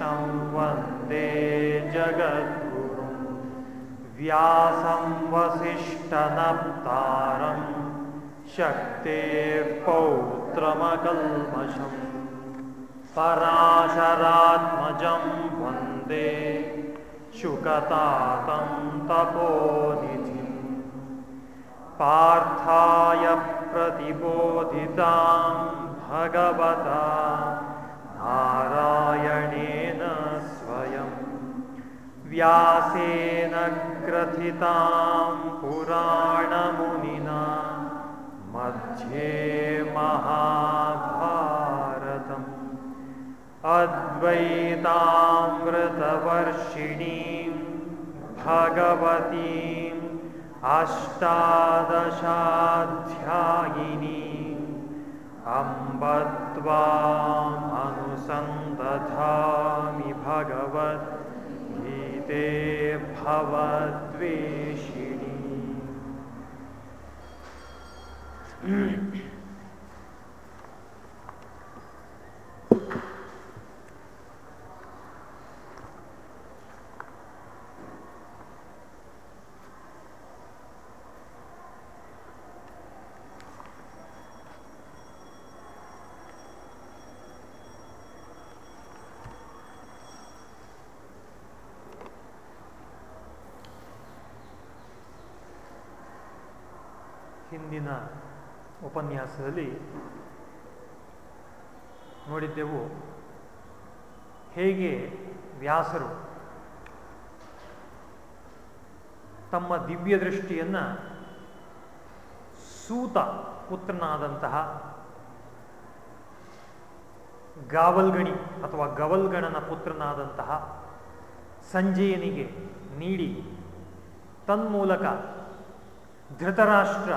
कृष्णं वंदे जगद्गुरुं। व्यासं शक्तेः पौत्रमकल्मषम् पराशरात्मजं वंदे। शुकतातं तपोनिधिं। पार्थाय प्रतिबोधितां भगवता। नारायणेन स्वयं व्यासेन ग्रथितां पुराणमुनिना। मध्ये महाभारतम्। अद्वैतामृतवर्षिणीं भगवतीम् अष्टादशाध्यायिनीम् अम्ब त्वामनुसन्दधामि ते भवद्वेषिणी। ಉಪನ್ಯಾಸದಲ್ಲಿ ನೋಡಿದ್ದೆವು ಹೇಗೆ ವ್ಯಾಸರು ತಮ್ಮ ದಿವ್ಯ ದೃಷ್ಟಿಯನ್ನು ಸೂತ ಪುತ್ರನಾದಂತಹ ಗಾವಲ್ಗಣಿ ಅಥವಾ ಗವಲ್ಗಣನ ಪುತ್ರನಾದಂತಹ ಸಂಜಯನಿಗೆ ನೀಡಿ ತನ್ಮೂಲಕ ಧೃತರಾಷ್ಟ್ರ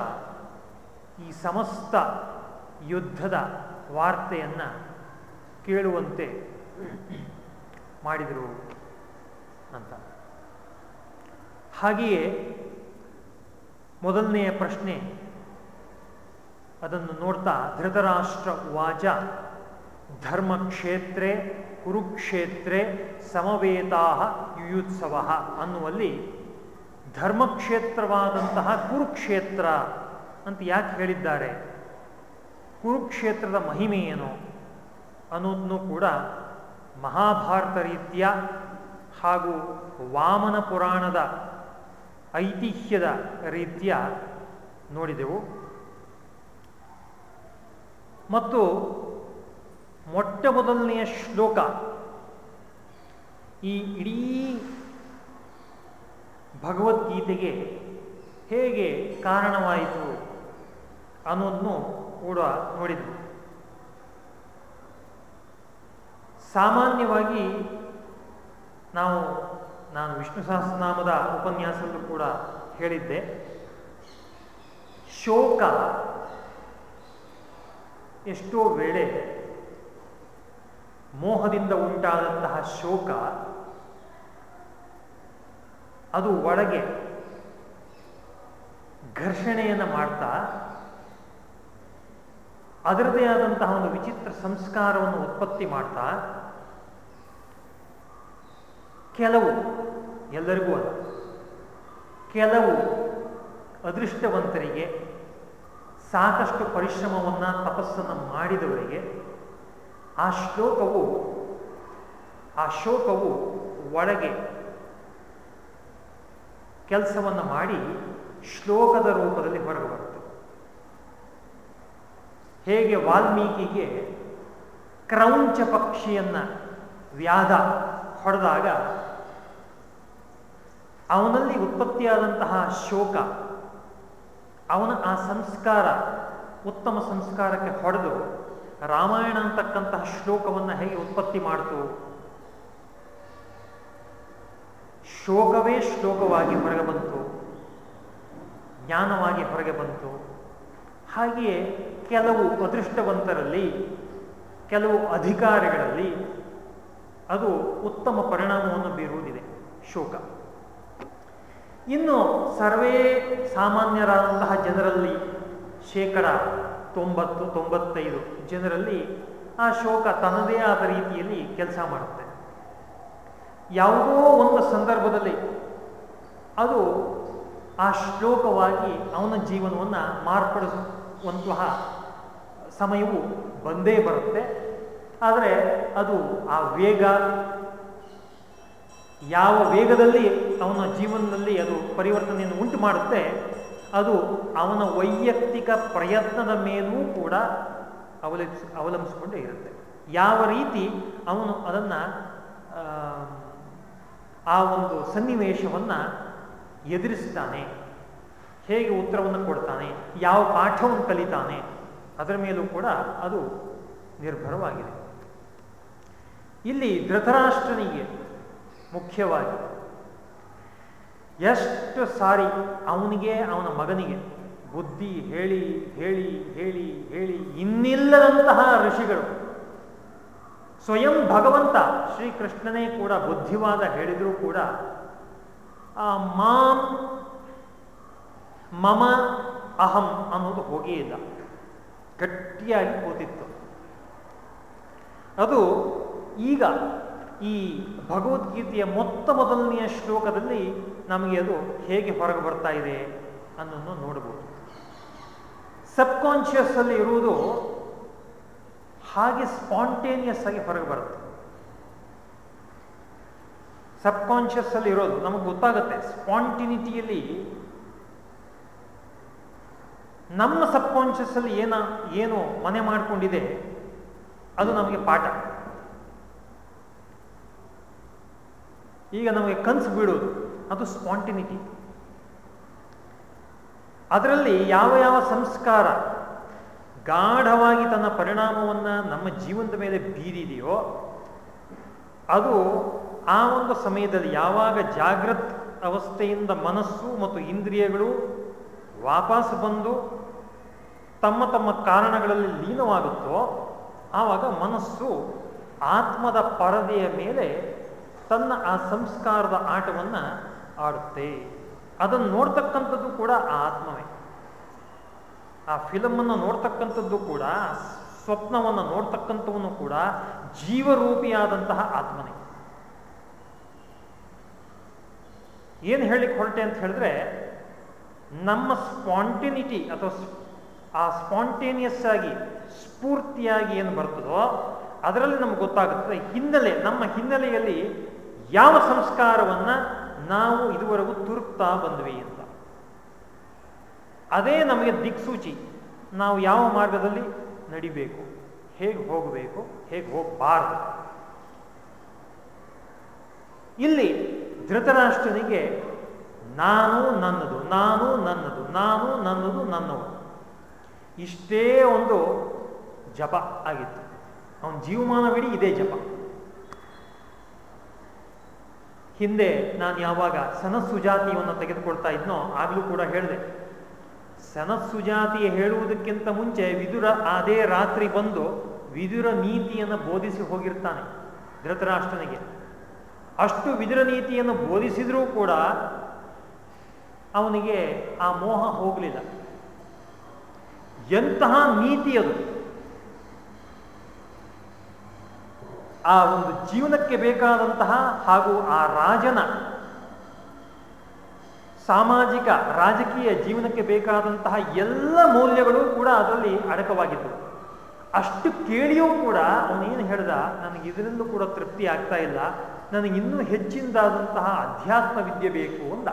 ಈ ಸಮಸ್ತ ಯುದ್ಧದ ವಾರ್ತೆಯನ್ನು ಕೇಳುವಂತೆ ಮಾಡಿದರು ಅಂತ. ಹಾಗೆಯೇ ಮೊದಲನೆಯ ಪ್ರಶ್ನೆ ಅದನ್ನು ನೋಡ್ತಾ ಧೃತರಾಷ್ಟ್ರ ವಾಚ ಧರ್ಮಕ್ಷೇತ್ರೇ ಕುರುಕ್ಷೇತ್ರೇ ಸಮವೇತಾ ಯುಯುತ್ಸವ ಅನ್ನುವಲ್ಲಿ ಧರ್ಮಕ್ಷೇತ್ರವಾದಂತಹ ಕುರುಕ್ಷೇತ್ರ ಅಂತ ಯಾಕೆ ಹೇಳಿದ್ದಾರೆ? ಕುರುಕ್ಷೇತ್ರದ ಮಹಿಮೆ ಏನು ಅನ್ನೋದನ್ನು ಕೂಡ ಮಹಾಭಾರತ ರೀತಿಯ ಹಾಗೂ ವಾಮನ ಪುರಾಣದ ಐತಿಹ್ಯದ ರೀತಿಯ ನೋಡಿದೆವು. ಮತ್ತು ಮೊಟ್ಟ ಮೊದಲನೆಯ ಶ್ಲೋಕ ಈ ಇಡೀ ಭಗವದ್ಗೀತೆಗೆ ಹೇಗೆ ಕಾರಣವಾಯಿತು ಅನ್ನೋದನ್ನು ಕೂಡ ನೋಡಿದ್ವಿ. ಸಾಮಾನ್ಯವಾಗಿ ನಾವು, ನಾನು ವಿಷ್ಣು ಸಹಸ್ರನಾಮದ ಉಪನ್ಯಾಸದಲ್ಲೂ ಕೂಡ ಹೇಳಿದ್ದೆ. ಶೋಕ ಎಷ್ಟೋ ವೇಳೆ ಮೋಹದಿಂದ ಉಂಟಾದಂತಹ ಶೋಕ, ಅದು ಒಳಗೆ ಘರ್ಷಣೆಯನ್ನು ಮಾಡ್ತಾ ಅದರದೇ ಆದಂತಹ ಒಂದು ವಿಚಿತ್ರ ಸಂಸ್ಕಾರವನ್ನು ಉತ್ಪತ್ತಿ ಮಾಡ್ತಾ ಕೆಲವು, ಎಲ್ಲರಿಗೂ ಅಲ್ಲ, ಕೆಲವು ಅದೃಷ್ಟವಂತರಿಗೆ ಸಾಕಷ್ಟು ಪರಿಶ್ರಮವನ್ನು ತಪಸ್ಸನ್ನು ಮಾಡಿದವರಿಗೆ ಆ ಶ್ಲೋಕವು, ಆ ಶೋಕವು ಒಳಗೆ ಕೆಲಸವನ್ನು ಮಾಡಿ ಶ್ಲೋಕದ ರೂಪದಲ್ಲಿ ಹೊರಗೆ ಹೇಗೆ ವಾಲ್ಮೀಕಿಗೆ ಕ್ರೌಂಚ ಪಕ್ಷಿಯನ್ನು ವ್ಯಾಧ ಹೊಡೆದಾಗ ಅವನಲ್ಲಿ ಉತ್ಪತ್ತಿಯಾದಂತಹ ಶೋಕ, ಅವನ ಆ ಸಂಸ್ಕಾರ, ಉತ್ತಮ ಸಂಸ್ಕಾರಕ್ಕೆ ಹೊಡೆದು ರಾಮಾಯಣ ಅಂತಕ್ಕಂತಹ ಶ್ಲೋಕವನ್ನು ಹೇಗೆ ಉತ್ಪತ್ತಿ ಮಾಡ್ತು? ಶೋಕವೇ ಶ್ಲೋಕವಾಗಿ ಹೊರಗೆ ಬಂತು, ಜ್ಞಾನವಾಗಿ ಹೊರಗೆ ಬಂತು. ಹಾಗೆಯೇ ಕೆಲವು ಅದೃಷ್ಟವಂತರಲ್ಲಿ, ಕೆಲವು ಅಧಿಕಾರಿಗಳಲ್ಲಿ ಅದು ಉತ್ತಮ ಪರಿಣಾಮವನ್ನು ಬೀರುವುದಿದೆ, ಶೋಕ. ಇನ್ನು ಸರ್ವೇ ಸಾಮಾನ್ಯರಾದಂತಹ ಜನರಲ್ಲಿ ಶೇಕಡ ತೊಂಬತ್ತು, ತೊಂಬತ್ತೈದು ಜನರಲ್ಲಿ ಆ ಶೋಕ ತನ್ನದೇ ಆದ ರೀತಿಯಲ್ಲಿ ಕೆಲಸ ಮಾಡುತ್ತೆ. ಯಾವುದೋ ಒಂದು ಸಂದರ್ಭದಲ್ಲಿ ಅದು ಆ ಶ್ಲೋಕವಾಗಿ ಅವನ ಜೀವನವನ್ನು ಮಾರ್ಪಡಿಸುವಂತಹ ಸಮಯವು ಬಂದೇ ಬರುತ್ತೆ. ಆದರೆ ಅದು ಆ ವೇಗ, ಯಾವ ವೇಗದಲ್ಲಿ ಅವನ ಜೀವನದಲ್ಲಿ ಅದು ಪರಿವರ್ತನೆಯನ್ನು ಉಂಟು ಮಾಡುತ್ತೆ, ಅದು ಅವನ ವೈಯಕ್ತಿಕ ಪ್ರಯತ್ನದ ಮೇಲೂ ಕೂಡ ಅವಲಂಬಿಸಿ ಅವಲಂಬಿಸಿಕೊಂಡೇ ಇರುತ್ತೆ. ಯಾವ ರೀತಿ ಅವನು ಅದನ್ನು ಆ ಒಂದು ಸನ್ನಿವೇಶವನ್ನು ಎದುರಿಸ್ತಾನೆ ಹೇಗೆ ಉತ್ತರವನ್ನು ಕೊಡ್ತಾನೆ, ಯಾವ ಪಾಠವನ್ನು ಕಲಿತಾನೆ, ಅದರ ಮೇಲೂ ಕೂಡ ಅದು ನಿರ್ಭರವಾಗಿದೆ. ಇಲ್ಲಿ ಧೃತರಾಷ್ಟ್ರನಿಗೆ ಮುಖ್ಯವಾಗಿ ಎಷ್ಟು ಸಾರಿ ಅವನಿಗೆ, ಅವನ ಮಗನಿಗೆ ಬುದ್ಧಿ ಹೇಳಿ ಹೇಳಿ ಹೇಳಿ ಹೇಳಿ ಇನ್ನಿಲ್ಲದಂತಹ ಋಷಿಗಳು, ಸ್ವಯಂ ಭಗವಂತ ಶ್ರೀಕೃಷ್ಣನೇ ಕೂಡ ಬುದ್ಧಿವಾದ ಹೇಳಿದರೂ ಕೂಡ ಆ ಮಾಂ ಮಮ ಅಹಂ ಅನ್ನೋದು ಹೋಗೇ ಇಲ್ಲ. ಗಟ್ಟಿಯಾಗಿ ಕೂತಿತ್ತು ಅದು ಈಗ ಈ ಭಗವದ್ಗೀತೆಯ ಮೊತ್ತ ಮೊದಲನೆಯ ಶ್ಲೋಕದಲ್ಲಿ ನಮಗೆ ಅದು ಹೇಗೆ ಹೊರಗೆ ಬರ್ತಾ ಇದೆ ಅನ್ನೋದನ್ನು ನೋಡಬಹುದು ಸಬ್ ಕಾನ್ಷಿಯಸ್ ಅಲ್ಲಿ ಇರುವುದು ಹಾಗೆ ಸ್ಪಾಂಟೇನಿಯಸ್ ಆಗಿ ಹೊರಗೆ ಬರುತ್ತೆ. ಸಬ್ ಕಾನ್ಷಿಯಸ್ ಅಲ್ಲಿ ಇರೋದು ನಮಗೆ ಗೊತ್ತಾಗುತ್ತೆ. ಸ್ಪಾಂಟಿನಿಟಿಯಲ್ಲಿ ನಮ್ಮ ಸಬ್ ಕಾನ್ಷಿಯಸ್ ಅಲ್ಲಿ ಏನ, ಏನು ಮನೆ ಮಾಡಿಕೊಂಡಿದೆ, ಅದು ನಮಗೆ ಪಾಠ. ಈಗ ನಮಗೆ ಕನ್ಸು ಬೀಳೋದು, ಅದು ಸ್ಪಾಂಟಿನಿಟಿ ಅದರಲ್ಲಿ ಯಾವ ಯಾವ ಸಂಸ್ಕಾರ ಗಾಢವಾಗಿ ತನ್ನ ಪರಿಣಾಮವನ್ನು ನಮ್ಮ ಜೀವನದ ಮೇಲೆ ಬೀರಿದೆಯೋ, ಅದು ಆ ಒಂದು ಸಮಯದಲ್ಲಿ ಯಾವಾಗ ಜಾಗೃತ್ ಅವಸ್ಥೆಯಿಂದ ಮನಸ್ಸು ಮತ್ತು ಇಂದ್ರಿಯಗಳು ವಾಪಸ್ ಬಂದು ತಮ್ಮ ತಮ್ಮ ಕಾರಣಗಳಲ್ಲಿ ಲೀನವಾಗುತ್ತೋ, ಆವಾಗ ಮನಸ್ಸು ಆತ್ಮದ ಪರದೆಯ ಮೇಲೆ ತನ್ನ ಆ ಸಂಸ್ಕಾರದ ಆಟವನ್ನು ಆಡುತ್ತೆ. ಅದನ್ನು ನೋಡ್ತಕ್ಕಂಥದ್ದು ಕೂಡ ಆ ಆತ್ಮವೇ. ಆ ಫಿಲಮನ್ನು ನೋಡ್ತಕ್ಕಂಥದ್ದು ಕೂಡ, ಸ್ವಪ್ನವನ್ನು ನೋಡ್ತಕ್ಕಂಥವನು ಕೂಡ ಜೀವರೂಪಿಯಾದಂತಹ ಆತ್ಮನೇ. ಏನು ಹೇಳಿಕ್ ಹೊರಟೆ ಅಂತ ಹೇಳಿದ್ರೆ ನಮ್ಮ ಸ್ಪಾಂಟಿನಿಟಿ ಅಥವಾ ಆ ಸ್ಪಾಂಟೇನಿಯಸ್ ಆಗಿ ಸ್ಫೂರ್ತಿಯಾಗಿ ಏನು ಬರ್ತದೋ ಅದರಲ್ಲಿ ನಮ್ಗೆ ಗೊತ್ತಾಗುತ್ತದೆ ಹಿನ್ನೆಲೆ, ನಮ್ಮ ಹಿನ್ನೆಲೆಯಲ್ಲಿ ಯಾವ ಸಂಸ್ಕಾರವನ್ನ ನಾವು ಇದುವರೆಗೂ ತುರುಕ್ತಾ ಬಂದ್ವಿ ಅಂತ. ಅದೇ ನಮಗೆ ದಿಕ್ಸೂಚಿ, ನಾವು ಯಾವ ಮಾರ್ಗದಲ್ಲಿ ನಡಿಬೇಕು, ಹೇಗೆ ಹೋಗಬೇಕು, ಹೇಗೆ ಹೋಗಬಾರದು. ಇಲ್ಲಿ ಧೃತರಾಷ್ಟ್ರನಿಗೆ ನಾನು ನನ್ನದು ನಾನು ನನ್ನದು ನಾನು ನನ್ನದು, ನನ್ನವು. ಇಷ್ಟೇ ಒಂದು ಜಪ ಆಗಿತ್ತು. ಅವನ ಜೀವಮಾನವಿಡೀ ಇದೇ ಜಪ. ಹಿಂದೆ ನಾನು ಯಾವಾಗ ಸನತ್ ಸುಜಾತಿಯನ್ನು ತೆಗೆದುಕೊಳ್ತಾ ಇದ್ನೋ ಆಗಲೂ ಕೂಡ ಹೇಳಿದೆ. ಸನತ್ ಸುಜಾತಿ ಹೇಳುವುದಕ್ಕಿಂತ ಮುಂಚೆ ವಿದುರ ಅದೇ ರಾತ್ರಿ ಬಂದು ವಿದುರ ನೀತಿಯನ್ನು ಬೋಧಿಸಿ ಹೋಗಿರ್ತಾನೆ ಧೃತರಾಷ್ಟ್ರನಿಗೆ. ಅಷ್ಟು ವಿದುರ ನೀತಿಯನ್ನು ಬೋಧಿಸಿದರೂ ಕೂಡ ಅವನಿಗೆ ಆ ಮೋಹ ಹೋಗಲಿಲ್ಲ. ಎಂತಹ ನೀತಿ ಅದು ಆ ಒಂದು ಜೀವನಕ್ಕೆ ಬೇಕಾದಂತಹ ಹಾಗೂ ಆ ರಾಜನ ಸಾಮಾಜಿಕ, ರಾಜಕೀಯ ಜೀವನಕ್ಕೆ ಬೇಕಾದಂತಹ ಎಲ್ಲ ಮೌಲ್ಯಗಳು ಕೂಡ ಅದರಲ್ಲಿ ಅಡಕವಾಗಿದ್ದವು. ಅಷ್ಟು ಕೇಳಿಯೂ ಕೂಡ ಅವನೇನು ಹೇಳ್ದ, ನನಗೆ ಇದರಿಂದ ಕೂಡ ತೃಪ್ತಿ ಆಗ್ತಾ ಇಲ್ಲ. ನನಗಿನ್ನೂ ಹೆಚ್ಚಿನದಾದಂತಹ ಅಧ್ಯಾತ್ಮ ವಿದ್ಯೆ ಬೇಕು ಅಂದ.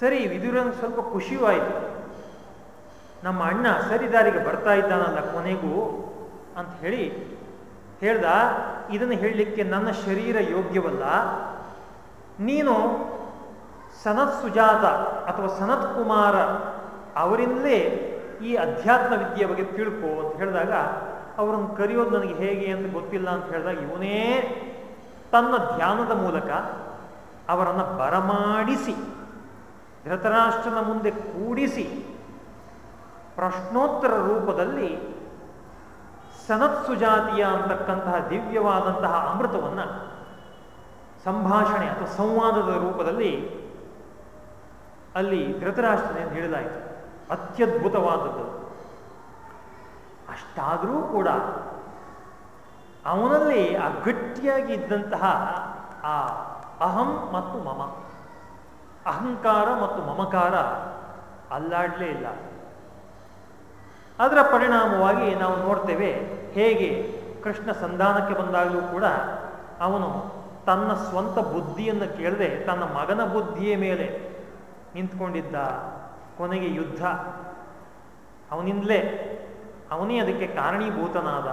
ಸರಿ ವಿದುರನ್ ಸ್ವಲ್ಪ ಖುಷಿಯೂ ಆಯಿತು ನಮ್ಮ ಅಣ್ಣ ಸರಿ ದಾರಿಗೆ ಬರ್ತಾ ಇದ್ದಾನಲ್ಲ ಕೊನೆಗೂ ಅಂತ ಹೇಳಿ ಹೇಳ್ದ, ಇದನ್ನು ಹೇಳಲಿಕ್ಕೆ ನನ್ನ ಶರೀರ ಯೋಗ್ಯವಲ್ಲ. ನೀನು ಸನತ್ ಸುಜಾತ ಅಥವಾ ಸನತ್ ಕುಮಾರ ಅವರಿಂದಲೇ ಈ ಅಧ್ಯಾತ್ಮ ವಿದ್ಯೆಯ ಬಗ್ಗೆ ತಿಳ್ಕೊ ಅಂತ ಹೇಳಿದಾಗ, ಅವರನ್ನು ಕರೆಯೋದು ನನಗೆ ಹೇಗೆ ಅಂತ ಗೊತ್ತಿಲ್ಲ ಅಂತ ಹೇಳಿದಾಗ ಇವನೇ ತನ್ನ ಧ್ಯಾನದ ಮೂಲಕ ಅವರನ್ನು ಬರಮಾಡಿಸಿ. ಧೃತರಾಷ್ಟ್ರನ ಮುಂದೆ ಕೂಡಿಸಿ ಪ್ರಶ್ನೋತ್ತರ ರೂಪದಲ್ಲಿ ಸನತ್ಸುಜಾತಿಯ ಅಂತಕ್ಕಂತಹ ದಿವ್ಯವಾದಂತಹ ಅಮೃತವನ್ನು ಸಂಭಾಷಣೆ ಅಥವಾ ಸಂವಾದದ ರೂಪದಲ್ಲಿ ಅಲ್ಲಿ ಧೃತರಾಷ್ಟ್ರನೆಂದು ಹೇಳಿದಾಯಿತು ಅತ್ಯದ್ಭುತವಾದದ್ದು. ಅಷ್ಟಾದರೂ ಕೂಡ ಅವನಲ್ಲಿ ಆ ಗಟ್ಟಿಯಾಗಿ ಇದ್ದಂತಹ ಆ ಅಹಂ ಮತ್ತು ಮಮ ಅಹಂಕಾರ ಮತ್ತು ಮಮಕಾರ ಅಲ್ಲಾಡಲೇ ಇಲ್ಲ. ಅದರ ಪರಿಣಾಮವಾಗಿ ನಾವು ನೋಡ್ತೇವೆ ಹೇಗೆ ಕೃಷ್ಣ ಸಂಧಾನಕ್ಕೆ ಬಂದಾಗಲೂ ಕೂಡ ಅವನು ತನ್ನ ಸ್ವಂತ ಬುದ್ಧಿಯನ್ನು ಕೇಳದೆ ತನ್ನ ಮಗನ ಬುದ್ಧಿಯ ಮೇಲೆ ನಿಂತ್ಕೊಂಡಿದ್ದ ಕೊನೆಗೆ ಯುದ್ಧ. ಅವನಿಂದಲೇ ಅವನೇ ಅದಕ್ಕೆ ಕಾರಣೀಭೂತನಾದ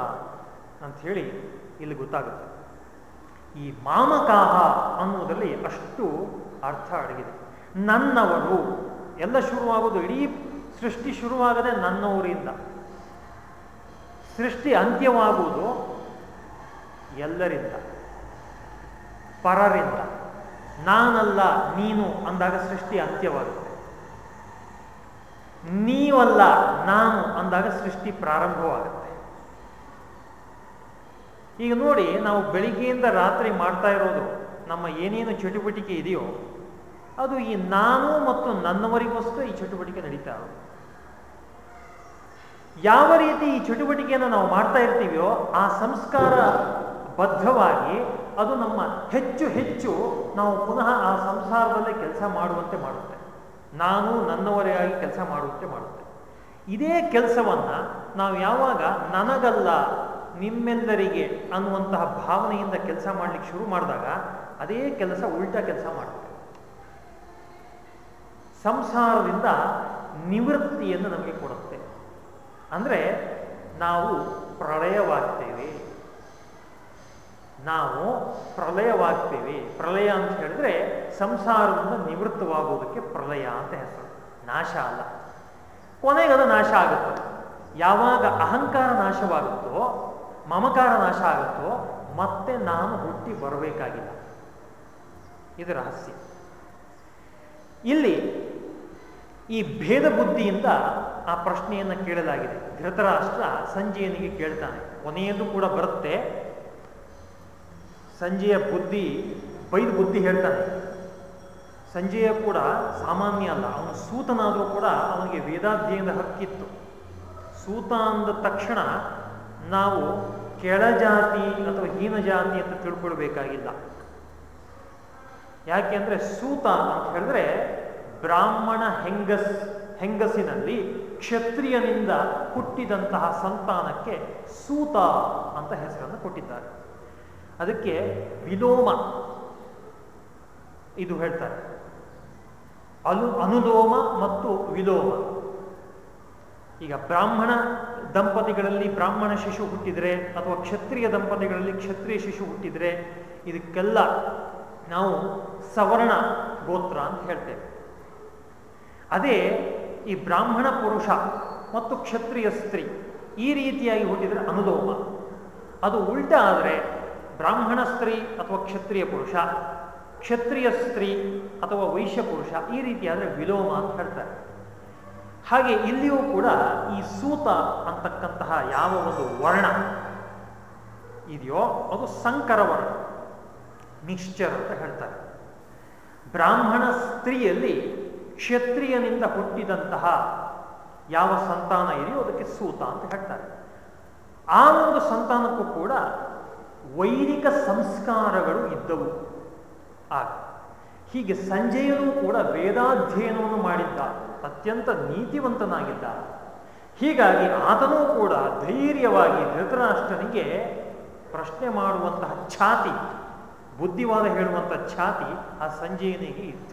ಅಂಥೇಳಿ ಇಲ್ಲಿ ಗೊತ್ತಾಗುತ್ತೆ. ಈ ಮಾಮಕಾಹ ಅನ್ನುವುದರಲ್ಲಿ ಅಷ್ಟು ಅರ್ಥ ಅಡಗಿದೆ. ನನ್ನವರು. ಎಲ್ಲ ಶುರುವಾಗೋದು ಇಡೀ ಸೃಷ್ಟಿ ಶುರುವಾಗದೆ ನನ್ನವರಿಂದ ಸೃಷ್ಟಿ ಅಂತ್ಯವಾಗುವುದು ಎಲ್ಲರಿಂದ. ಪರರಿಂದ. ನಾನಲ್ಲ ನೀನು ಅಂದಾಗ ಸೃಷ್ಟಿ ಅಂತ್ಯವಾಗುತ್ತೆ. ನೀವಲ್ಲ ನಾನು ಅಂದಾಗ ಸೃಷ್ಟಿ ಪ್ರಾರಂಭವಾಗುತ್ತೆ. ಈಗ ನೋಡಿ, ನಾವು ಬೆಳಿಗ್ಗೆಯಿಂದ ರಾತ್ರಿ ಮಾಡ್ತಾ ಇರೋದು ನಮ್ಮ ಏನೇನು ಚಟುವಟಿಕೆ ಇದೆಯೋ ಅದು ಈ ನಾನು ಮತ್ತು ನನ್ನವರಿಗೋಸ್ಕರ ಈ ಚಟುವಟಿಕೆ ನಡೀತಾ ಯಾವ ರೀತಿ ಈ ಚಟುವಟಿಕೆಯನ್ನು ನಾವು ಮಾಡ್ತಾ ಇರ್ತೀವಿಯೋ ಆ ಸಂಸ್ಕಾರ ಬದ್ಧವಾಗಿ ಅದು ನಮ್ಮ ಹೆಚ್ಚು ಹೆಚ್ಚು ನಾವು ಪುನಃ ಆ ಸಂಸಾರದಲ್ಲೇ ಕೆಲಸ ಮಾಡುವಂತೆ ಮಾಡುತ್ತೆ. ನಾನು ನನ್ನವರೆಗಾಗಿ ಕೆಲಸ ಮಾಡುವಂತೆ ಮಾಡುತ್ತೆ. ಇದೇ ಕೆಲಸವನ್ನು ನಾವು ಯಾವಾಗ ನನಗಲ್ಲ ನಿಮ್ಮೆಲ್ಲರಿಗೆ ಅನ್ನುವಂತಹ ಭಾವನೆಯಿಂದ ಕೆಲಸ ಮಾಡ್ಲಿಕ್ಕೆ ಶುರು ಮಾಡಿದಾಗ, ಅದೇ ಕೆಲಸ ಉಲ್ಟಾ ಕೆಲಸ ಮಾಡುತ್ತೆ. ಸಂಸಾರದಿಂದ ನಿವೃತ್ತಿಯನ್ನು ನಮಗೆ ಕೊಡುತ್ತೆ. ಅಂದರೆ ನಾವು ಪ್ರಳಯವಾಗ್ತೇವೆ. ನಾವು ಪ್ರಳಯವಾಗ್ತೇವೆ. ಪ್ರಳಯ ಅಂತ ಹೇಳಿದ್ರೆ ಸಂಸಾರದಿಂದ ನಿವೃತ್ತವಾಗುವುದಕ್ಕೆ ಪ್ರಳಯ ಅಂತ ಹೆಸರು. ನಾಶ ಅಲ್ಲ. ಕೊನೆಗದು ನಾಶ ಆಗುತ್ತೆ. ಯಾವಾಗ ಅಹಂಕಾರ ನಾಶವಾಗುತ್ತೋ, ಮಮಕಾರ ನಾಶ ಆಗುತ್ತೋ, ಮತ್ತೆ ನಾನು ಹುಟ್ಟಿ ಬರಬೇಕಾಗಿಲ್ಲ. ಇದು ರಹಸ್ಯ. ಇಲ್ಲಿ ಈ ಭೇದ ಬುದ್ಧಿಯಿಂದ ಆ ಪ್ರಶ್ನೆಯನ್ನು ಕೇಳಲಾಗಿದೆ. ಧೃತರಾಷ್ಟ್ರ ಸಂಜಯನಿಗೆ ಕೇಳ್ತಾನೆ. ಕೊನೆಯದು ಕೂಡ ಬರುತ್ತೆ. ಸಂಜೆಯ ಬುದ್ಧಿ, ಬೈದ ಬುದ್ಧಿ ಹೇಳ್ತಾನೆ. ಸಂಜೆಯ ಕೂಡ ಸಾಮಾನ್ಯ ಅಲ್ಲ. ಅವನು ಸೂತನಾದರೂ ಕೂಡ ಅವನಿಗೆ ವೇದಾಧ್ಯಯನದ ಹಕ್ಕಿತ್ತು. ಸೂತ ಅಂದ ತಕ್ಷಣ ನಾವು ಕೆಳಜಾತಿ ಅಥವಾ ಹೀನಜಾತಿ ಅಂತ ತಿಳ್ಕೊಳ್ಬೇಕಾಗಿಲ್ಲ. ಯಾಕೆ ಅಂದರೆ ಸೂತ ಅಂತ ಹೇಳಿದ್ರೆ ಬ್ರಾಹ್ಮಣ ಹೆಂಗಸ್, ಹೆಂಗಸಿನಲ್ಲಿ ಕ್ಷತ್ರಿಯನಿಂದ ಹುಟ್ಟಿದಂತಹ ಸಂತಾನಕ್ಕೆ ಸೂತ ಅಂತ ಹೆಸರನ್ನು ಕೊಟ್ಟಿದ್ದಾರೆ. ಅದಕ್ಕೆ ವಿಲೋಮ ಇದು ಹೇಳ್ತಾರೆ. ಅನು ಅನುಲೋಮ ಮತ್ತು ವಿಲೋಮ. ಈಗ ಬ್ರಾಹ್ಮಣ ದಂಪತಿಗಳಲ್ಲಿ ಬ್ರಾಹ್ಮಣ ಶಿಶು ಹುಟ್ಟಿದರೆ ಅಥವಾ ಕ್ಷತ್ರಿಯ ದಂಪತಿಗಳಲ್ಲಿ ಕ್ಷತ್ರಿಯ ಶಿಶು ಹುಟ್ಟಿದರೆ, ಇದಕ್ಕೆಲ್ಲ ನಾವು ಸವರ್ಣ ಗೋತ್ರ ಅಂತ ಹೇಳ್ತೇವೆ. ಅದೇ ಈ ಬ್ರಾಹ್ಮಣ ಪುರುಷ ಮತ್ತು ಕ್ಷತ್ರಿಯ ಸ್ತ್ರೀ ಈ ರೀತಿಯಾಗಿ ಹುಟ್ಟಿದರೆ ಅನುಲೋಮ. ಅದು ಉಲ್ಟ ಆದರೆ ಬ್ರಾಹ್ಮಣ ಸ್ತ್ರೀ ಅಥವಾ ಕ್ಷತ್ರಿಯ ಪುರುಷ, ಕ್ಷತ್ರಿಯ ಸ್ತ್ರೀ ಅಥವಾ ವೈಶ್ಯ ಪುರುಷ ಈ ರೀತಿಯಾದರೆ ವಿಲೋಮ ಅಂತ ಹೇಳ್ತಾರೆ. ಹಾಗೆ ಇಲ್ಲಿಯೂ ಕೂಡ ಈ ಸೂತ ಅಂತಕ್ಕಂತಹ ಯಾವ ಒಂದು ವರ್ಣ ಇದೆಯೋ ಅದು ಸಂಕರ ವರ್ಣ ಮಿಕ್ಸ್ಚರ್ ಅಂತ ಹೇಳ್ತಾರೆ. ಬ್ರಾಹ್ಮಣ ಸ್ತ್ರೀಯಲ್ಲಿ ಕ್ಷತ್ರಿಯನಿಂದ ಹುಟ್ಟಿದಂತಹ ಯಾವ ಸಂತಾನ ಇದೆಯೋ ಅದಕ್ಕೆ ಸೂತ ಅಂತ ಹೇಳ್ತಾರೆ. ಆ ಒಂದು ಸಂತಾನಕ್ಕೂ ಕೂಡ ವೈದಿಕ ಸಂಸ್ಕಾರಗಳು ಇದ್ದವು. ಆಗ ಹೀಗೆ ಸಂಜೆಯನು ಕೂಡ ವೇದಾಧ್ಯಯನವನ್ನು ಮಾಡಿದ್ದ, ಅತ್ಯಂತ ನೀತಿವಂತನಾಗಿದ್ದ. ಹೀಗಾಗಿ ಆತನೂ ಕೂಡ ಧೈರ್ಯವಾಗಿ ಧೃತರಾಷ್ಟ್ರನಿಗೆ ಪ್ರಶ್ನೆ ಮಾಡುವಂತಹ ಛಾತಿ, ಬುದ್ಧಿವಾದ ಹೇಳುವಂತಹ ಛಾತಿ ಆ ಸಂಜಯನಿಗೆ ಇತ್ತು.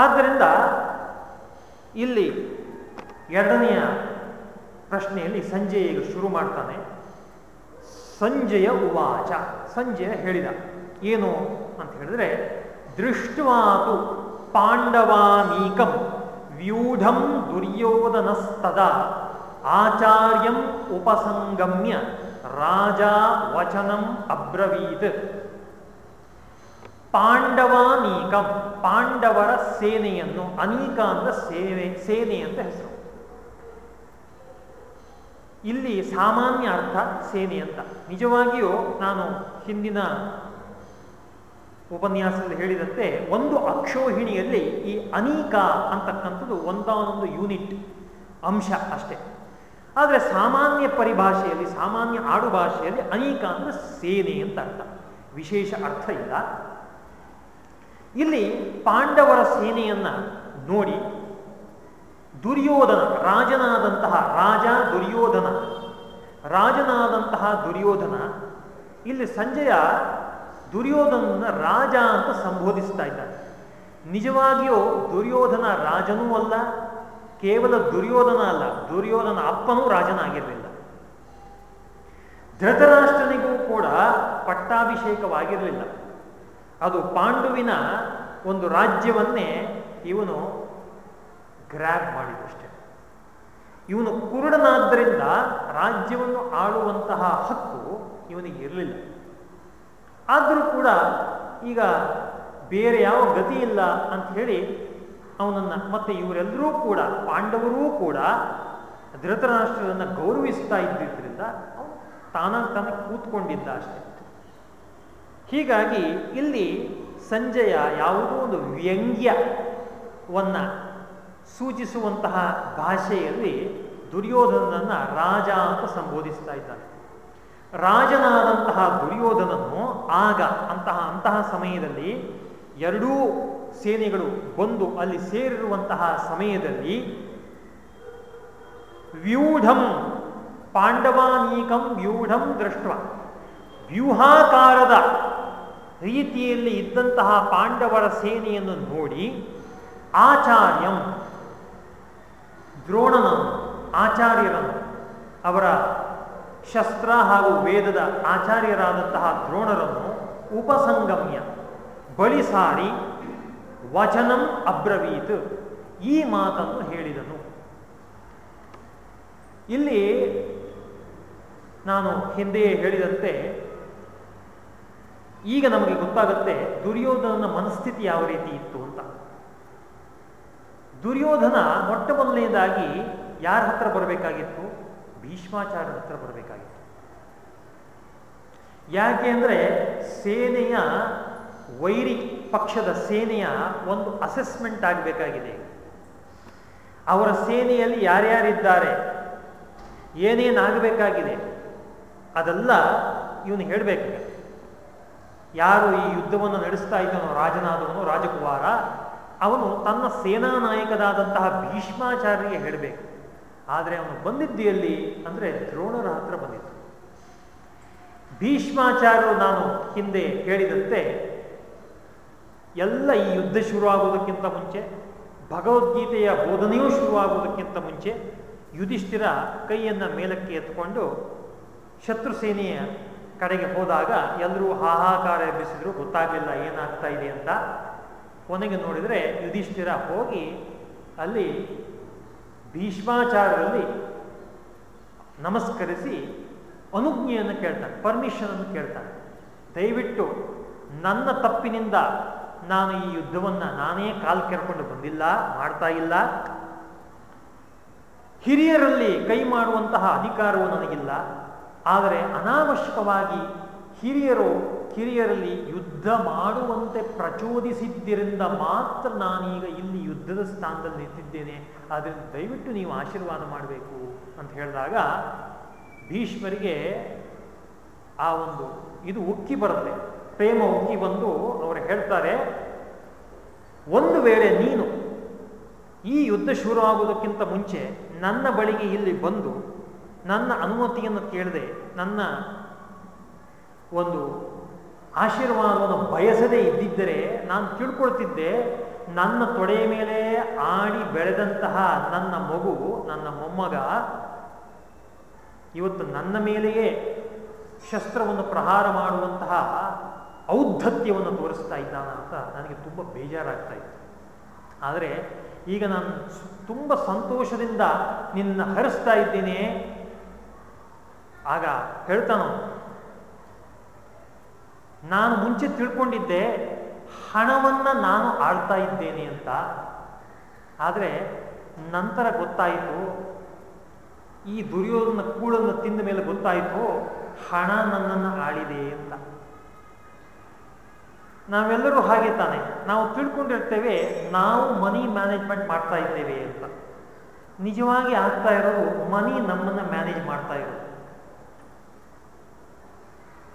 ಆದ್ದರಿಂದ ಇಲ್ಲಿ ಎರಡನೆಯ ಪ್ರಶ್ನೆಯಲ್ಲಿ ಸಂಜೆಯ ಶುರು ಮಾಡ್ತಾನೆ. ಸಂಜಯ ಉವಾಚ. ಸಂಜಯ ಹೇಳಿದ. ಏನು ಅಂತ ಹೇಳಿದ್ರೆ, ದೃಷ್ಟವಾತು ಪಾಂಡವಾನೀಕಂ ವ್ಯೂಢಂ ದುರ್ಯೋಧನಸ್ತದ ಆಚಾರ್ಯಂ ಉಪಸಂಗಮ್ಯ ರಾಜ ವಚನಂ ಅಬ್ರವೀತ್. ಪಾಂಡವಾನೀಕಂ, ಪಾಂಡವರ ಸೇನೆಯನ್ನು ಅನೀಕ ಅಂತ ಸೇನೆ ಸೇನೆ ಅಂತ ಹೆಸರು. ಇಲ್ಲಿ ಸಾಮಾನ್ಯ ಅರ್ಥ ಸೇನೆ ಅಂತ. ನಿಜವಾಗಿಯೂ ನಾನು ಹಿಂದಿನ ಉಪನ್ಯಾಸದಲ್ಲಿ ಹೇಳಿದಂತೆ ಒಂದು ಅಕ್ಷೋಹಿಣಿಯಲ್ಲಿ ಈ ಅನೀಕ ಅಂತಕ್ಕಂಥದ್ದು ಒಂದಾನೊಂದು ಯೂನಿಟ್ ಅಂಶ ಅಷ್ಟೇ. ಆದರೆ ಸಾಮಾನ್ಯ ಪರಿಭಾಷೆಯಲ್ಲಿ, ಸಾಮಾನ್ಯ ಆಡುಭಾಷೆಯಲ್ಲಿ ಭಾಷೆಯಲ್ಲಿ ಅನೀಕ ಅಂದರೆ ಸೇನೆ ಅಂತ ಅರ್ಥ. ವಿಶೇಷ ಅರ್ಥ ಇಲ್ಲ. ಇಲ್ಲಿ ಪಾಂಡವರ ಸೇನೆಯನ್ನ ನೋಡಿ, ದುರ್ಯೋಧನ, ರಾಜನಾದಂತಹ ರಾಜ ದುರ್ಯೋಧನ, ರಾಜನಾದಂತಹ ದುರ್ಯೋಧನ, ಇಲ್ಲಿ ಸಂಜಯ ದುರ್ಯೋಧನ ರಾಜ ಅಂತ ಸಂಬೋಧಿಸ್ತಾ ಇದ್ದಾನೆ. ನಿಜವಾಗಿಯೂ ದುರ್ಯೋಧನ ರಾಜನೂ ಅಲ್ಲ, ಕೇವಲ ದುರ್ಯೋಧನ ಅಲ್ಲ, ದುರ್ಯೋಧನ ಅಪ್ಪನೂ ರಾಜನಾಗಿರಲಿಲ್ಲ. ಧೃತರಾಷ್ಟ್ರನಿಗೂ ಕೂಡ ಪಟ್ಟಾಭಿಷೇಕವಾಗಿರಲಿಲ್ಲ. ಅದು ಪಾಂಡುವಿನ ಒಂದು ರಾಜ್ಯವನ್ನೇ ಇವನು ಗ್ರ್ಯಾಬ್ ಮಾಡಿದಷ್ಟೆ. ಇವನು ಕುರುಡನಾದ್ದರಿಂದ ರಾಜ್ಯವನ್ನು ಆಳುವಂತಹ ಹಕ್ಕು ಇವನಿಗೆ ಇರಲಿಲ್ಲ. ಆದರೂ ಕೂಡ ಈಗ ಬೇರೆ ಯಾವ ಗತಿ ಇಲ್ಲ ಅಂತ ಹೇಳಿ ಅವನನ್ನು ಮತ್ತೆ ಇವರೆಲ್ಲರೂ ಕೂಡ, ಪಾಂಡವರೂ ಕೂಡ ಧೃತರಾಷ್ಟ್ರರನ್ನು ಗೌರವಿಸ್ತಾ ಇದ್ದಿದ್ದರಿಂದ ಅವನು ತಾನಾಗ ತಾನೇ ಕೂತ್ಕೊಂಡಿದ್ದ ಅಷ್ಟೇ. ಹೀಗಾಗಿ ಇಲ್ಲಿ ಸಂಜಯ ಯಾವುದೋ ಒಂದು ವ್ಯಂಗ್ಯವನ್ನು ಸೂಚಿಸುವಂತಹ ಭಾಷೆಯಲ್ಲಿ ದುರ್ಯೋಧನನ್ನು ರಾಜ ಅಂತ ಸಂಬೋಧಿಸ್ತಾ ಇದ್ದಾನೆ. ರಾಜನಾದಂತಹ ದುರ್ಯೋಧನನು ಆಗ ಅಂತಹ ಅಂತಹ ಸಮಯದಲ್ಲಿ ಎರಡೂ ಸೇನೆಗಳು ಬಂದು ಅಲ್ಲಿ ಸೇರಿರುವಂತಹ ಸಮಯದಲ್ಲಿ ವ್ಯೂಢಂ ಪಾಂಡವಾನೀಕಂ ವ್ಯೂಢಂ ದೃಷ್ಟ ವ್ಯೂಹಾಕಾರದ ರೀತಿಯಲ್ಲಿ ಇದ್ದಂತಹ ಪಾಂಡವರ ಸೇನೆಯನ್ನು ನೋಡಿ ಆಚಾರ್ಯಂ ದ್ರೋಣನನ್ನು ಆಚಾರ್ಯರನ್ನು ಅವರ ಶಸ್ತ್ರ ಹಾಗೂ ವೇದದ ಆಚಾರ್ಯರಾದಂತಹ ದ್ರೋಣರನ್ನು ಉಪಸಂಗಮ್ಯ ಬಳಿ ಸಾರಿ ವಚನಂ ಅಬ್ರವೀತ್ ಈ ಮಾತನ್ನು ಹೇಳಿದನು. ಇಲ್ಲಿ ನಾನು ಹಿಂದೆಯೇ ಹೇಳಿದಂತೆ ಈಗ ನಮಗೆ ಗೊತ್ತಾಗುತ್ತೆ ದುರ್ಯೋಧನನ ಮನಸ್ಥಿತಿ ಯಾವ ರೀತಿ ಇತ್ತು ಅಂತ. ದುರ್ಯೋಧನ ಮೊಟ್ಟ ಮೊದಲನೇದಾಗಿ ಯಾರ ಹತ್ರ ಬರಬೇಕಾಗಿತ್ತು? ಭೀಷ್ಮಾಚಾರ್ಯರ ಹತ್ರ ಬರಬೇಕಾಗಿತ್ತು. ಯಾಕೆ ಅಂದರೆ ಸೇನೆಯ ವೈರಿ ಪಕ್ಷದ ಸೇನೆಯ ಒಂದು ಅಸೆಸ್ಮೆಂಟ್ ಆಗಬೇಕಾಗಿದೆ. ಅವರ ಸೇನೆಯಲ್ಲಿ ಯಾರ್ಯಾರಿದ್ದಾರೆ? ಏನೇನಾಗಬೇಕಾಗಿದೆ? ಅದೆಲ್ಲ ಇವನು ಹೇಳಬೇಕು. ಯಾರು ಈ ಯುದ್ಧವನ್ನು ನಡೆಸ್ತಾ ಇದ್ದನೋ ರಾಜನಾದವನು ರಾಜಕುಮಾರ, ಅವನು ತನ್ನ ಸೇನಾ ನಾಯಕನಾದಂತಹ ಭೀಷ್ಮಾಚಾರ್ಯರಿಗೆ ಹೇಳಬೇಕು. ಆದರೆ ಅವನು ಬಂದಿದ್ದೆಯಲ್ಲಿ ಅಂದರೆ ದ್ರೋಣರ ಹತ್ರ ಬಂದಿತ್ತು ಭೀಷ್ಮಾಚಾರ್ಯರು ನಾನು ಹಿಂದೆ ಹೇಳಿದಂತೆ ಎಲ್ಲ ಈ ಯುದ್ಧ ಶುರುವಾಗೋದಕ್ಕಿಂತ ಮುಂಚೆ, ಭಗವದ್ಗೀತೆಯ ಬೋಧನೆಯೂ ಶುರುವಾಗುವುದಕ್ಕಿಂತ ಮುಂಚೆ, ಯುಧಿಷ್ಠಿರ ಕೈಯನ್ನು ಮೇಲಕ್ಕೆ ಎತ್ಕೊಂಡು ಶತ್ರು ಸೇನೆಯ ಕಡೆಗೆ ಹೋದಾಗ ಎಲ್ಲರೂ ಹಾಹಾಕಾರ ಎಬ್ಬಿಸಿದ್ರು, ಗೊತ್ತಾಗಲಿಲ್ಲ ಏನಾಗ್ತಾ ಇದೆ ಅಂತ. ಕೊನೆಗೆ ನೋಡಿದರೆ ಯುಧಿಷ್ಠಿರ ಹೋಗಿ ಅಲ್ಲಿ ಭೀಷ್ಮಾಚಾರ್ಯರಲ್ಲಿ ನಮಸ್ಕರಿಸಿ ಅನುಜ್ಞೆಯನ್ನು ಕೇಳ್ತಾನೆ ಪರ್ಮಿಷನ್ ಅನ್ನು ಕೇಳ್ತಾನೆ. ದಯವಿಟ್ಟು ನನ್ನ ತಪ್ಪಿನಿಂದ ನಾನು ಈ ಯುದ್ಧವನ್ನು ನಾನೇ ಕಾಲು ಕೆರ್ಕೊಂಡು ಬಂದಿಲ್ಲ, ಮಾಡ್ತಾ ಇಲ್ಲ. ಹಿರಿಯರಲ್ಲಿ ಕೈ ಮಾಡುವಂತಹ ಅಧಿಕಾರವು ನನಗಿಲ್ಲ. ಆದರೆ ಅನಾವಶ್ಯಕವಾಗಿ ಹಿರಿಯರು, ಕಿರಿಯರಲ್ಲಿ ಯುದ್ಧ ಮಾಡುವಂತೆ ಪ್ರಚೋದಿಸಿದ್ದರಿಂದ ಮಾತ್ರ ನಾನೀಗ ಇಲ್ಲಿ ಯುದ್ಧದ ಸ್ಥಾನದಲ್ಲಿ ನಿಂತಿದ್ದೇನೆ. ಆದ್ದರಿಂದ ದಯವಿಟ್ಟು ನೀವು ಆಶೀರ್ವಾದ ಮಾಡಬೇಕು ಅಂತ ಹೇಳಿದಾಗ ಭೀಷ್ಮರಿಗೆ ಆ ಒಂದು ಇದು ಉಕ್ಕಿ ಬರುತ್ತೆ. ಪ್ರೇಮ ಉಕ್ಕಿ ಬಂದು ಅವರು ಹೇಳ್ತಾರೆ, ಒಂದು ವೇಳೆ ನೀನು ಈ ಯುದ್ಧ ಶುರುವಾಗುವುದಕ್ಕಿಂತ ಮುಂಚೆ ನನ್ನ ಬಳಿಗೆ ಇಲ್ಲಿ ಬಂದು ನನ್ನ ಅನುಮತಿಯನ್ನು ಕೇಳದೆ ನನ್ನ ಒಂದು ಆಶೀರ್ವಾದವನ್ನು ಬಯಸದೇ ಇದ್ದಿದ್ದರೆ ನಾನು ತಿಳ್ಕೊಳ್ತಿದ್ದೆ, ನನ್ನ ತೊಡೆಯ ಮೇಲೆ ಆಡಿ ಬೆಳೆದಂತಹ ನನ್ನ ಮಗು, ನನ್ನ ಮೊಮ್ಮಗ ಇವತ್ತು ನನ್ನ ಮೇಲೆಯೇ ಶಸ್ತ್ರವನ್ನು ಪ್ರಹಾರ ಮಾಡುವಂತಹ ಔದ್ಧತ್ಯವನ್ನು ತೋರಿಸ್ತಾ ಇದ್ದಾನ ಅಂತ ನನಗೆ ತುಂಬ ಬೇಜಾರಾಗ್ತಾ ಇತ್ತು. ಆದರೆ ಈಗ ನಾನು ತುಂಬ ಸಂತೋಷದಿಂದ ನಿನ್ನ ಹರಿಸ್ತಾ ಇದ್ದೀನಿ ಆಗ ಹೇಳ್ತಾನೋ, ನಾನು ಮುಂಚೆ ತಿಳ್ಕೊಂಡಿದ್ದೆ, ಹಣವನ್ನ ನಾನು ಆಳ್ತಾ ಇದ್ದೇನೆ ಅಂತ. ಆದರೆ ನಂತರ ಗೊತ್ತಾಯಿತು, ಈ ದುರ್ಯೋಧನ ಕೂಳನ್ನು ತಿಂದ ಮೇಲೆ ಗೊತ್ತಾಯಿತು, ಹಣ ನನ್ನನ್ನು ಆಳಿದೆ ಅಂತ. ನಾವೆಲ್ಲರೂ ಹಾಗೆ ತಾನೆ. ನಾವು ತಿಳ್ಕೊಂಡಿರ್ತೇವೆ, ನಾವು ಮನಿ ಮ್ಯಾನೇಜ್ಮೆಂಟ್ ಮಾಡ್ತಾ ಇದ್ದೇವೆ ಅಂತ. ನಿಜವಾಗಿ ಆಗ್ತಾ ಇರೋದು ಮನಿ ನಮ್ಮನ್ನ ಮ್ಯಾನೇಜ್ ಮಾಡ್ತಾ ಇರೋದು.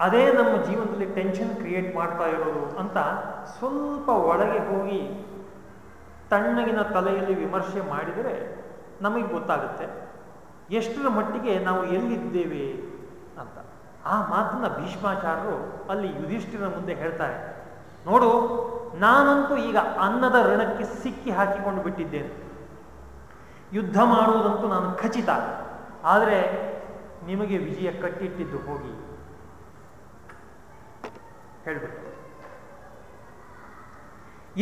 ಅದೇ ನಮ್ಮ ಜೀವನದಲ್ಲಿ ಟೆನ್ಷನ್ ಕ್ರಿಯೇಟ್ ಮಾಡ್ತಾ ಇರೋದು ಅಂತ ಸ್ವಲ್ಪ ಒಳಗೆ ಹೋಗಿ ತಣ್ಣಗಿನ ತಲೆಯಲ್ಲಿ ವಿಮರ್ಶೆ ಮಾಡಿದರೆ ನಮಗೆ ಗೊತ್ತಾಗುತ್ತೆ. ಎಷ್ಟರ ಮಟ್ಟಿಗೆ ನಾವು ಎಲ್ಲಿದ್ದೇವೆ ಅಂತ. ಆ ಮಾತನ್ನ ಭೀಷ್ಮಾಚಾರ್ಯರು ಅಲ್ಲಿ ಯುಧಿಷ್ಠಿರ ಮುಂದೆ ಹೇಳ್ತಾರೆ. ನೋಡು, ನಾನಂತೂ ಈಗ ಅನ್ನದ ಋಣಕ್ಕೆ ಸಿಕ್ಕಿ ಹಾಕಿಕೊಂಡು ಬಿಟ್ಟಿದ್ದೇನೆ. ಯುದ್ಧ ಮಾಡುವುದಂತೂ ನಾನು ಖಚಿತ. ಆದರೆ ನಿಮಗೆ ವಿಜಯ ಕಟ್ಟಿಟ್ಟಿದ್ದು ಹೋಗಿ. ಹೇಳ್ಬಿಟ್ಟು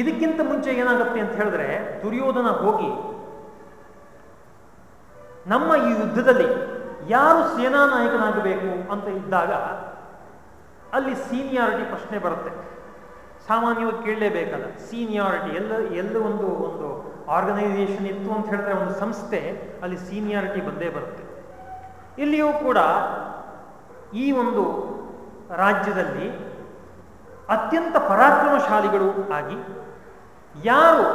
ಇದಕ್ಕಿಂತ ಮುಂಚೆ ಏನಾಗುತ್ತೆ ಅಂತ ಹೇಳಿದ್ರೆ, ದುರ್ಯೋಧನ ಹೋಗಿ, ನಮ್ಮ ಈ ಯುದ್ಧದಲ್ಲಿ ಯಾರು ಸೇನಾ ನಾಯಕನಾಗಬೇಕು ಅಂತ ಇದ್ದಾಗ, ಅಲ್ಲಿ ಸೀನಿಯಾರಿಟಿ ಪ್ರಶ್ನೆ ಬರುತ್ತೆ. ಸಾಮಾನ್ಯವಾಗಿ ಕೇಳಲೇಬೇಕಲ್ಲ, ಸೀನಿಯಾರಿಟಿ, ಎಲ್ಲ ಎಲ್ಲ ಒಂದು ಒಂದು ಆರ್ಗನೈಸೇಷನ್ ಇತ್ತು ಅಂತ ಹೇಳಿದ್ರೆ ಒಂದು ಸಂಸ್ಥೆ, ಅಲ್ಲಿ ಸೀನಿಯಾರಿಟಿ ಬಂದೇ ಬರುತ್ತೆ. ಇಲ್ಲಿಯೂ ಕೂಡ ಈ ಒಂದು ರಾಜ್ಯದಲ್ಲಿ ಅತ್ಯಂತ ಪರಾಕ್ರಮಶಾಲಿಗಳು ಆಗಿ ಯಾರು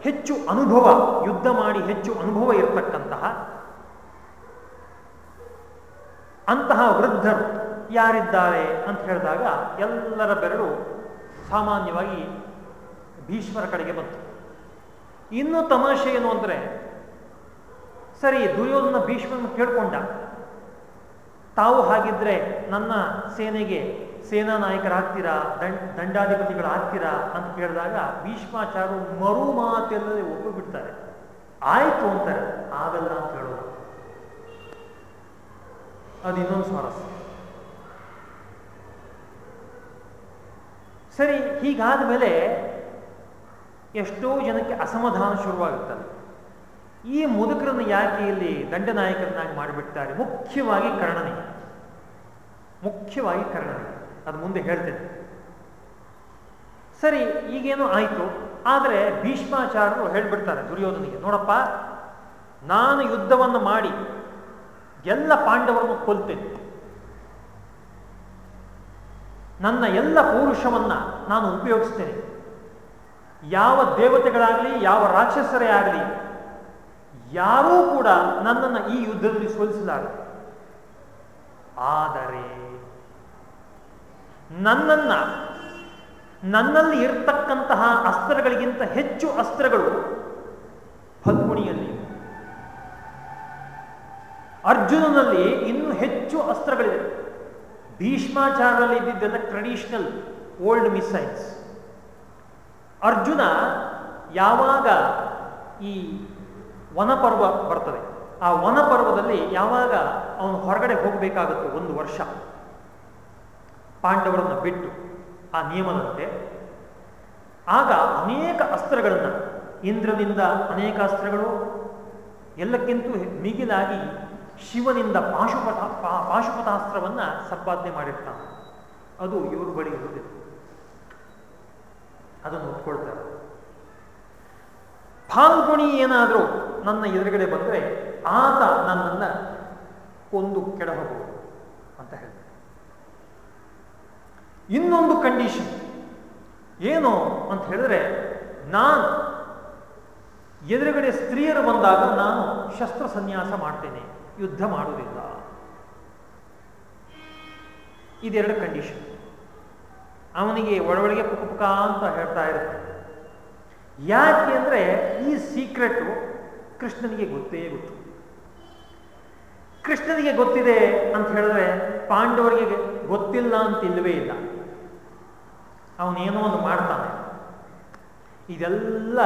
ಹೆಚ್ಚು ಅನುಭವ, ಯುದ್ಧ ಮಾಡಿ ಹೆಚ್ಚು ಅನುಭವ ಇರತಕ್ಕಂತಹ ಅಂತಹ ವೃದ್ಧರು ಯಾರಿದ್ದಾರೆ ಅಂತ ಹೇಳಿದಾಗ ಎಲ್ಲರ ಬೆರಳು ಸಾಮಾನ್ಯವಾಗಿ ಭೀಷ್ಮರ ಕಡೆಗೆ ಬಂತು. ಇನ್ನೂ ತಮಾಷೆ ಏನು ಅಂದರೆ, ಸರಿ, ದುರ್ಯೋಧನ ಭೀಷ್ಮನ ಕೇಳ್ಕೊಂಡ. ತಾವು ಹಾಗಿದ್ರೆ ನನ್ನ ಸೇನೆಗೆ ಸೇನಾ ನಾಯಕರಾಗ್ತೀರಾ, ದಂಡ್, ದಂಡಾಧಿಪತಿಗಳಾಗ್ತೀರಾ ಅಂತ ಕೇಳಿದಾಗ ಭೀಷ್ಮಾಚಾರ್ಯರು ಮರು ಮಾತೆಲ್ಲದೆ ಒಪ್ಪು ಬಿಡ್ತಾರೆ ಆಯ್ತು ಅಂತಾರೆ, ಆಗಲ್ಲ ಅಂತ ಹೇಳೋದು ಅದು ಇನ್ನೊಂದು ಸ್ವಾರಸ್ಯ. ಸರಿ ಹೀಗಾದ ಮೇಲೆ ಎಷ್ಟೋ ಜನಕ್ಕೆ ಅಸಮಾಧಾನ ಶುರುವಾಗುತ್ತದೆ. ಈ ಮುದುಕರನ್ನು ಯಾಕೆ ಇಲ್ಲಿ ದಂಡನಾಯಕರನ್ನಾಗಿ ಮಾಡಿಬಿಡ್ತಾರೆ? ಮುಖ್ಯವಾಗಿ ಕರ್ಣನಿಗೆ. ಮುಖ್ಯವಾಗಿ ಕರ್ಣನಿಗೆ. ಅದು ಮುಂದೆ ಹೇಳ್ತೇನೆ. ಸರಿ, ಈಗೇನು ಆಯಿತು. ಆದರೆ ಭೀಷ್ಮಾಚಾರ್ಯರು ಹೇಳ್ಬಿಡ್ತಾರೆ ದುರ್ಯೋಧನಿಗೆ, ನೋಡಪ್ಪ, ನಾನು ಯುದ್ಧವನ್ನು ಮಾಡಿ ಎಲ್ಲ ಪಾಂಡವರನ್ನು ಕೊಲ್ತೇನೆ. ನನ್ನ ಎಲ್ಲ ಪೌರುಷವನ್ನ ನಾನು ಉಪಯೋಗಿಸ್ತೇನೆ. ಯಾವ ದೇವತೆಗಳಾಗಲಿ, ಯಾವ ರಾಕ್ಷಸರೇ ಆಗಲಿ, ಯಾರೂ ಕೂಡ ನನ್ನನ್ನು ಈ ಯುದ್ಧದಲ್ಲಿ ಸೋಲಿಸಲಾರ ಆದರೆ ನನ್ನನ್ನ, ನನ್ನಲ್ಲಿ ಇರತಕ್ಕಂತಹ ಅಸ್ತ್ರಗಳಿಗಿಂತ ಹೆಚ್ಚು ಅಸ್ತ್ರಗಳು ಫಲ್ಗುಣಿಯಲ್ಲಿ. ಅರ್ಜುನನಲ್ಲಿ ಇನ್ನೂ ಹೆಚ್ಚು ಅಸ್ತ್ರಗಳಿವೆ. ಭೀಷ್ಮಾಚಾರದಲ್ಲಿ ಇದ್ದಿದ್ದೆಲ್ಲ ಟ್ರೆಡಿಷನಲ್ ಓಲ್ಡ್ ಮಿಸೈಲ್ಸ್ ಅರ್ಜುನ ಯಾವಾಗ ಈ ವನಪರ್ವ ಬರ್ತದೆ, ಆ ವನಪರ್ವದಲ್ಲಿ ಯಾವಾಗ ಅವನು ಹೊರಗಡೆ ಹೋಗಬೇಕಾಗುತ್ತೆ ಒಂದು ವರ್ಷ. ಪಾಂಡವರನ್ನು ಬಿಟ್ಟು ಆ ನಿಯಮದಂತೆ. ಆಗ ಅನೇಕ ಅಸ್ತ್ರಗಳನ್ನು ಇಂದ್ರನಿಂದ ಅನೇಕ ಅಸ್ತ್ರಗಳು ಎಲ್ಲಕ್ಕಿಂತ ಮಿಗಿಲಾಗಿ ಶಿವನಿಂದ ಪಾಶುಪಥ ಪಾಶುಪಥಾಸ್ತ್ರವನ್ನು ಸಂಪಾದನೆ ಮಾಡಿರ್ತಾನೆ. ಅದು ಇವರು ಬಳಿ ಇರುತ್ತೆ ಅದನ್ನು ಒಪ್ಕೊಳ್ತಾರೆ. ಫಾಲ್ಗುಣಿ ಏನಾದರೂ ನನ್ನ ಎದುರುಗಡೆ ಬಂದರೆ ಆತ ನನ್ನನ್ನು ಕೊಂದು ಕೆಡಬಹುದು ಅಂತ ಹೇಳ್ತಾರೆ. ಇನ್ನೊಂದು ಕಂಡೀಷನ್ ಏನು ಅಂತ ಹೇಳಿದ್ರೆ, ನಾನು ಎದುರುಗಡೆ ಸ್ತ್ರೀಯರು ಬಂದಾಗ ನಾನು ಶಸ್ತ್ರ ಸನ್ಯಾಸ ಮಾಡ್ತೇನೆ, ಯುದ್ಧ ಮಾಡುವುದಿಲ್ಲ. ಇದೆರಡು ಕಂಡೀಷನ್ ಅವನಿಗೆ ಒಳೊಳಗೆ ಪುಕ್ಕ ಅಂತ ಹೇಳ್ತಾ ಇರುತ್ತೆ. ಯಾಕೆ ಅಂದರೆ ಈ ಸೀಕ್ರೆಟ್ ಕೃಷ್ಣನಿಗೆ ಗೊತ್ತೇ ಗೊತ್ತು. ಕೃಷ್ಣನಿಗೆ ಗೊತ್ತಿದೆ ಅಂತ ಹೇಳಿದ್ರೆ ಪಾಂಡವರಿಗೆ ಗೊತ್ತಿಲ್ಲ ಅಂತ ಇಲ್ಲವೇ ಇಲ್ಲ. ಅವನೇನೋ ಒಂದು ಮಾಡ್ತಾನೆ. ಇದೆಲ್ಲ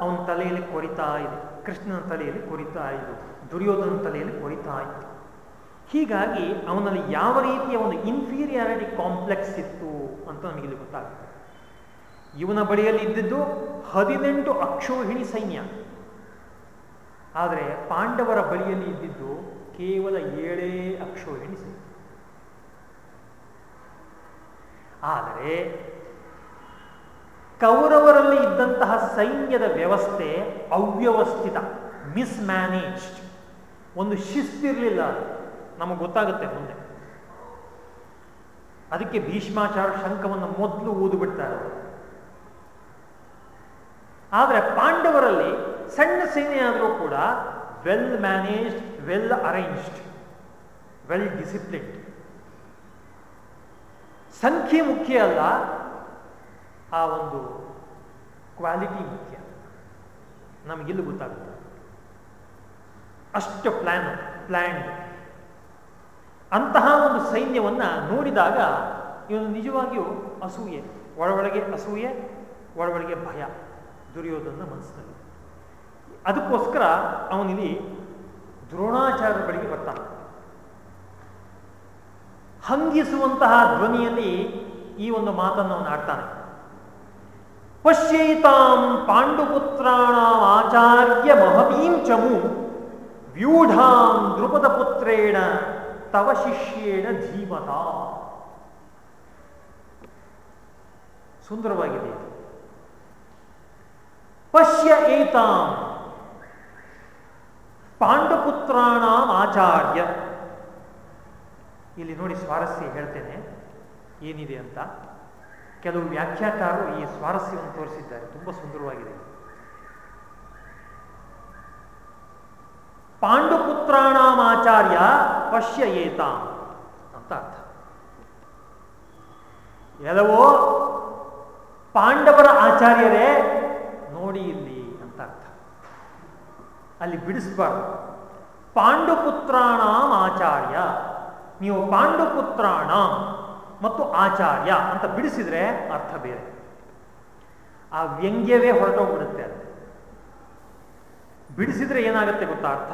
ಅವನ ತಲೆಯಲ್ಲಿ ಕೊರಿತಾ ಇದೆ. ಕೃಷ್ಣನ ತಲೆಯಲ್ಲಿ ಕೊರಿತಾ ಇದೆ. ದುರ್ಯೋಧನ ತಲೆಯಲ್ಲಿ ಕೊರಿತಾ ಇತ್ತು ಹೀಗಾಗಿ ಅವನಲ್ಲಿ ಯಾವ ರೀತಿಯ ಒಂದು ಇನ್ಫೀರಿಯಾರಿಟಿ ಕಾಂಪ್ಲೆಕ್ಸ್ ಇತ್ತು ಅಂತ ನಮಗೆ ಗೊತ್ತಾಗುತ್ತೆ. ಇವನ ಬಳಿಯಲ್ಲಿ ಇದ್ದಿದ್ದು ಹದಿನೆಂಟು ಅಕ್ಷೋಹಿಣಿ ಸೈನ್ಯ. ಆದರೆ ಪಾಂಡವರ ಬಳಿಯಲ್ಲಿ ಇದ್ದಿದ್ದು ಕೇವಲ ಏಳೇ ಅಕ್ಷೋಹಿಣಿ ಸೈನ್ಯ. ಆದರೆ ಕೌರವರಲ್ಲಿ ಇದ್ದಂತಹ ಸೈನ್ಯದ ವ್ಯವಸ್ಥೆ ಅವ್ಯವಸ್ಥಿತ ಮಿಸ್ಮ್ಯಾನೇಜ್ಡ್ ಒಂದು ಶಿಸ್ತಿರಲಿಲ್ಲ ನಮಗೆ ಗೊತ್ತಾಗುತ್ತೆ ಮುಂದೆ. ಅದಕ್ಕೆ ಭೀಷ್ಮಾಚಾರ ಶಂಕವನ್ನು ಮೊದಲು ಓದುಬಿಡ್ತಾರೆ ಆದರೆ ಪಾಂಡವರಲ್ಲಿ ಸಣ್ಣ ಸೇನೆಯಾದರೂ ಕೂಡ well managed well arranged well disciplined ಸಂಖ್ಯೆ ಮುಖ್ಯ ಅಲ್ಲ ಆ ಒಂದು ಕ್ವಾಲಿಟಿ ಮುಖ್ಯ. ನಮಗಿಲ್ಲಿ ಗೊತ್ತಾಗುತ್ತೆ. ಅಷ್ಟು ಪ್ಲಾನ್ ಪ್ಲ್ಯಾಂಡ್ ಅಂತಹ ಒಂದು ಸೈನ್ಯವನ್ನು ನೋಡಿದಾಗ ಇವನು ನಿಜವಾಗಿಯೂ ಅಸೂಯೆ ಒಳಗೊಳಗೆ ಅಸೂಯೆ ಒಳಗೊಳಗೆ ಭಯ ದುರ್ಯೋಧನ ಮನಸ್ಸಿನಲ್ಲಿ. ಅದಕ್ಕೋಸ್ಕರ ಅವನಿಲ್ಲಿ ದ್ರೋಣಾಚಾರ್ಯ ಬಳಿಗೆ ಬರ್ತಾನೆ. ಹಂಗಿಸುವಂತಹ ಧ್ವನಿಯಲ್ಲಿ ಈ ಒಂದು ಮಾತನ್ನು ಅವನು ಆಡ್ತಾನೆ. ಪಶ್ಯೈತಾಂ ಪಾಂಡುಪುತ್ರಾಣ ಆಚಾರ್ಯ ಮಹತೀಂ ಚಮು ವ್ಯೂಢಾಂ ದ್ರುಪದಪುತ್ರೇಣ ಪುತ್ರೇಣ ತವ ಶಿಷ್ಯೇಣ ಧೀಮತ ಸುಂದರವಾಗಿದೆ ಪಶ್ಯ ಏತಾಂ ಪಾಂಡುಪುತ್ರಾಣ ಆಚಾರ್ಯ ಇಲ್ಲಿ ನೋಡಿ ಸ್ವಾರಸ್ಯ ಹೇಳ್ತೇನೆ, ಏನಿದೆ ಅಂತ? ಕೆಲವು ವ್ಯಾಖ್ಯಾತಾರರು ಈ ಸ್ವಾರಸ್ಯವನ್ನು ತೋರಿಸಿದ್ದಾರೆ. ತುಂಬಾ ಸುಂದರವಾಗಿದೆ. ಪಾಂಡುಪುತ್ರಾಣಾಮಾಚಾರ್ಯ ಪಶ್ಯ ಏತಾಂ ಅಂತ ಅರ್ಥ. ಎಲ್ಲವೋ ಪಾಂಡವರ ಆಚಾರ್ಯರೇ ನೋಡಿ ಇಲ್ಲಿ ಅಂತ ಅರ್ಥ. ಅಲ್ಲಿ ಬಿಡಿಸಬಾರ್ದು. ಪಾಂಡುಪುತ್ರಾಣಾಂ ಆಚಾರ್ಯ, ನೀವು ಪಾಂಡುಪುತ್ರಾಣ ಮತ್ತು ಆಚಾರ್ಯ ಅಂತ ಬಿಡಿಸಿದ್ರೆ ಅರ್ಥ ಬೇರೆ. ಆ ವ್ಯಂಗ್ಯವೇ ಹೊರಟೋಗ್ಬಿಡುತ್ತೆ ಅದು. ಬಿಡಿಸಿದ್ರೆ ಏನಾಗುತ್ತೆ ಗೊತ್ತಾ ಅರ್ಥ?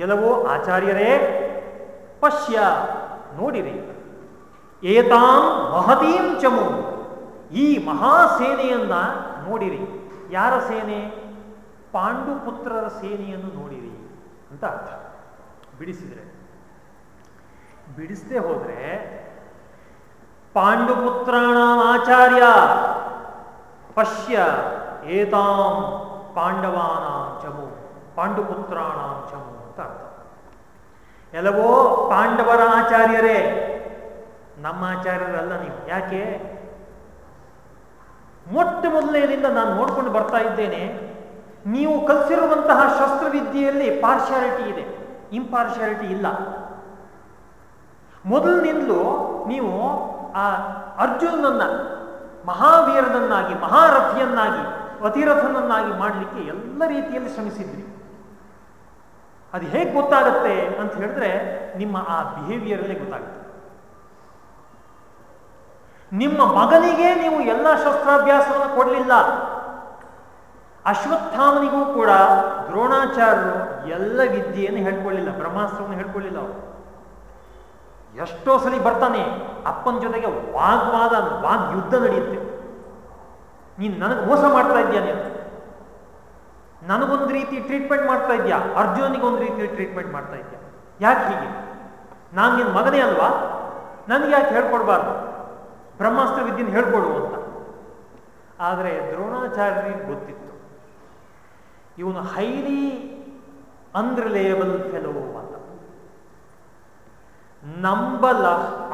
ಎಲ್ಲವೋ ಆಚಾರ್ಯರೇ ಪಶ್ಯ ನೋಡಿರಿ. ಏತಾಂ ಮಹತೀಂ ಚಮು. ಈ ಮಹಾಸೇನೆಯನ್ನ ನೋಡಿರಿ. ಯಾರ ಸೇನೆ? ಪಾಂಡುಪುತ್ರರ ಸೇನೆಯನ್ನು ನೋಡಿರಿ ಅಂತ ಅರ್ಥ. ಬಿಡಿಸಿದ್ರೆ. ಬಿಡಿಸದೆ ಹೋದ್ರೆ ಪಾಂಡುಪುತ್ರಾಣ ಆಚಾರ್ಯ ಪಶ್ಯ ಏತಾಂ ಪಾಂಡವಾನಾಂ ಚಮು, ಪಾಂಡುಪುತ್ರಾಣಾಂ ಚಮು ಅಂತ ಅರ್ಥ. ಎಲ್ಲವೋ ಪಾಂಡವರ ಆಚಾರ್ಯರೇ. ನಮ್ಮ ಆಚಾರ್ಯರಲ್ಲ ನೀವು. ಯಾಕೆ? ಮೊಟ್ಟ ಮೊದಲನೇದಿಂದ ನಾನು ನೋಡ್ಕೊಂಡು ಬರ್ತಾ ಇದ್ದೇನೆ. ನೀವು ಕಲಿಸಿರುವಂತಹ ಶಸ್ತ್ರವಿದ್ಯೆಯಲ್ಲಿ ಪಾರ್ಶಾಲಿಟಿ ಇದೆ. ಇಂಪಾರ್ಶಾಲಿಟಿ ಇಲ್ಲ. ಮೊದಲಿನಿಂದಲೂ ನೀವು ಆ ಅರ್ಜುನನ್ನ ಮಹಾವೀರನನ್ನಾಗಿ, ಮಹಾರಥಿಯನ್ನಾಗಿ ಅತಿರಥನನ್ನಾಗಿ ಮಾಡಲಿಕ್ಕೆ ಎಲ್ಲ ರೀತಿಯಲ್ಲಿ ಶ್ರಮಿಸಿದ್ರಿ. ಅದು ಹೇಗೆ ಗೊತ್ತಾಗುತ್ತೆ ಅಂತ ಹೇಳಿದ್ರೆ ನಿಮ್ಮ ಆ ಬಿಹೇವಿಯರಲ್ಲೇ ಗೊತ್ತಾಗುತ್ತೆ. ನಿಮ್ಮ ಮಗನಿಗೆ ನೀವು ಎಲ್ಲ ಶಸ್ತ್ರಾಭ್ಯಾಸವನ್ನು ಕೊಡಲಿಲ್ಲ. ಅಶ್ವತ್ಥಾಮನಿಗೂ ಕೂಡ ದ್ರೋಣಾಚಾರ್ಯರು ಎಲ್ಲ ವಿದ್ಯೆಯನ್ನು ಹೇಳ್ಕೊಳ್ಳಿಲ್ಲ, ಬ್ರಹ್ಮಾಸ್ತ್ರವನ್ನು ಹೇಳ್ಕೊಳ್ಳಿಲ್ಲ ಅವರು. ಎಷ್ಟೋ ಸಲ ಬರ್ತಾನೆ, ಅಪ್ಪನ ಜೊತೆಗೆ ವಾಗ್ವಾದ ವಾಗ್ ಯುದ್ಧ ನಡೆಯುತ್ತೆ. ನೀನು ನನಗೆ ಮೋಸ ಮಾಡ್ತಾ ಇದ್ಯಾ ನೀನು? ನನಗೊಂದು ರೀತಿ ಟ್ರೀಟ್ಮೆಂಟ್ ಮಾಡ್ತಾ ಇದ್ಯಾ ಅರ್ಜುನಿಗೆ ಒಂದು ರೀತಿ ಟ್ರೀಟ್ಮೆಂಟ್ ಮಾಡ್ತಾ ಇದ್ಯಾ ಯಾಕೆ ಹೀಗೆ? ನಾನು ನಿನ್ನ ಮಗನೇ ಅಲ್ವಾ? ನನಗೆ ಯಾಕೆ ಹೇಳ್ಕೊಡ್ಬಾರ್ದು? ಬ್ರಹ್ಮಾಸ್ತ್ರ ವಿದ್ಯೆನ ಹೇಳ್ಕೊಡು ಅಂತ. ಆದರೆ ದ್ರೋಣಾಚಾರ್ಯರಿಗೆ ಗೊತ್ತಿತ್ತು. ಇವನು ಹೈಲಿ ಅನ್ರಿಲೇಬಲ್ ಫೆಲೋ ನಂಬಲ,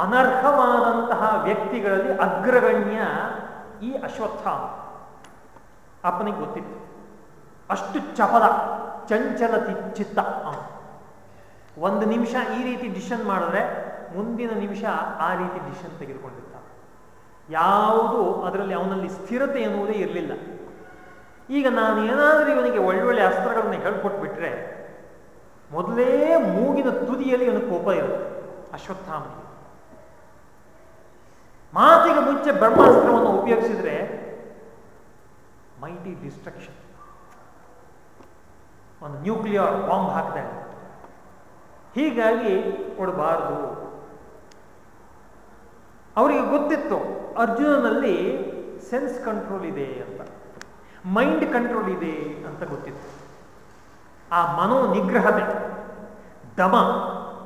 ಅನರ್ಹವಾದಂತಹ ವ್ಯಕ್ತಿಗಳಲ್ಲಿ ಅಗ್ರಗಣ್ಯ ಈ ಅಶ್ವತ್ಥಾಮ. ಅಪ್ಪನಿಗೆ ಗೊತ್ತಿತ್ತು. ಅಷ್ಟು ಚಪಲ ಚಂಚಲ ಚಿತ್ತ ಒಂದು ನಿಮಿಷ ಈ ರೀತಿ ಡಿಸಿಷನ್ ಮಾಡಿದ್ರೆ ಮುಂದಿನ ನಿಮಿಷ ಆ ರೀತಿ ಡಿಸಿಷನ್ ತೆಗೆದುಕೊಂಡಿದ್ದ ಯಾವುದು ಅದರಲ್ಲಿ ಅವನಲ್ಲಿ ಸ್ಥಿರತೆ ಎನ್ನುವುದೇ ಇರಲಿಲ್ಲ. ಈಗ ನಾನು ಏನಾದರೂ ಇವನಿಗೆ ಒಳ್ಳೊಳ್ಳೆ ಅಸ್ತ್ರಗಳನ್ನು ಹೇಳ್ಕೊಟ್ಬಿಟ್ರೆ ಮೊದಲೇ ಮೂಗಿನ ತುದಿಯಲ್ಲಿ ಇವನು ಕೋಪ ಇರುತ್ತೆ. ಅಶ್ವತ್ಥಾಮನಿಗೆ. ಮಾತಿಗೆ ಮುಂಚೆ ಬ್ರಹ್ಮಾಸ್ತ್ರವನ್ನು ಉಪಯೋಗಿಸಿದ್ರೆ ಮೈಟಿ ಡಿಸ್ಟ್ರಕ್ಷನ್ ಒಂದು ನ್ಯೂಕ್ಲಿಯರ್ ಬಾಂಬ್ ಹಾಕಿದಾಗ ಹೀಗಾಗಿ ಕೊಡಬಾರದು. ಅವರಿಗೆ ಗೊತ್ತಿತ್ತು, ಅರ್ಜುನನಲ್ಲಿ ಸೆನ್ಸ್ ಕಂಟ್ರೋಲ್ ಇದೆ ಅಂತ. ಮೈಂಡ್ ಕಂಟ್ರೋಲ್ ಇದೆ ಅಂತ ಗೊತ್ತಿತ್ತು. ಆ ಮನೋ ನಿಗ್ರಹತೆ ದಮ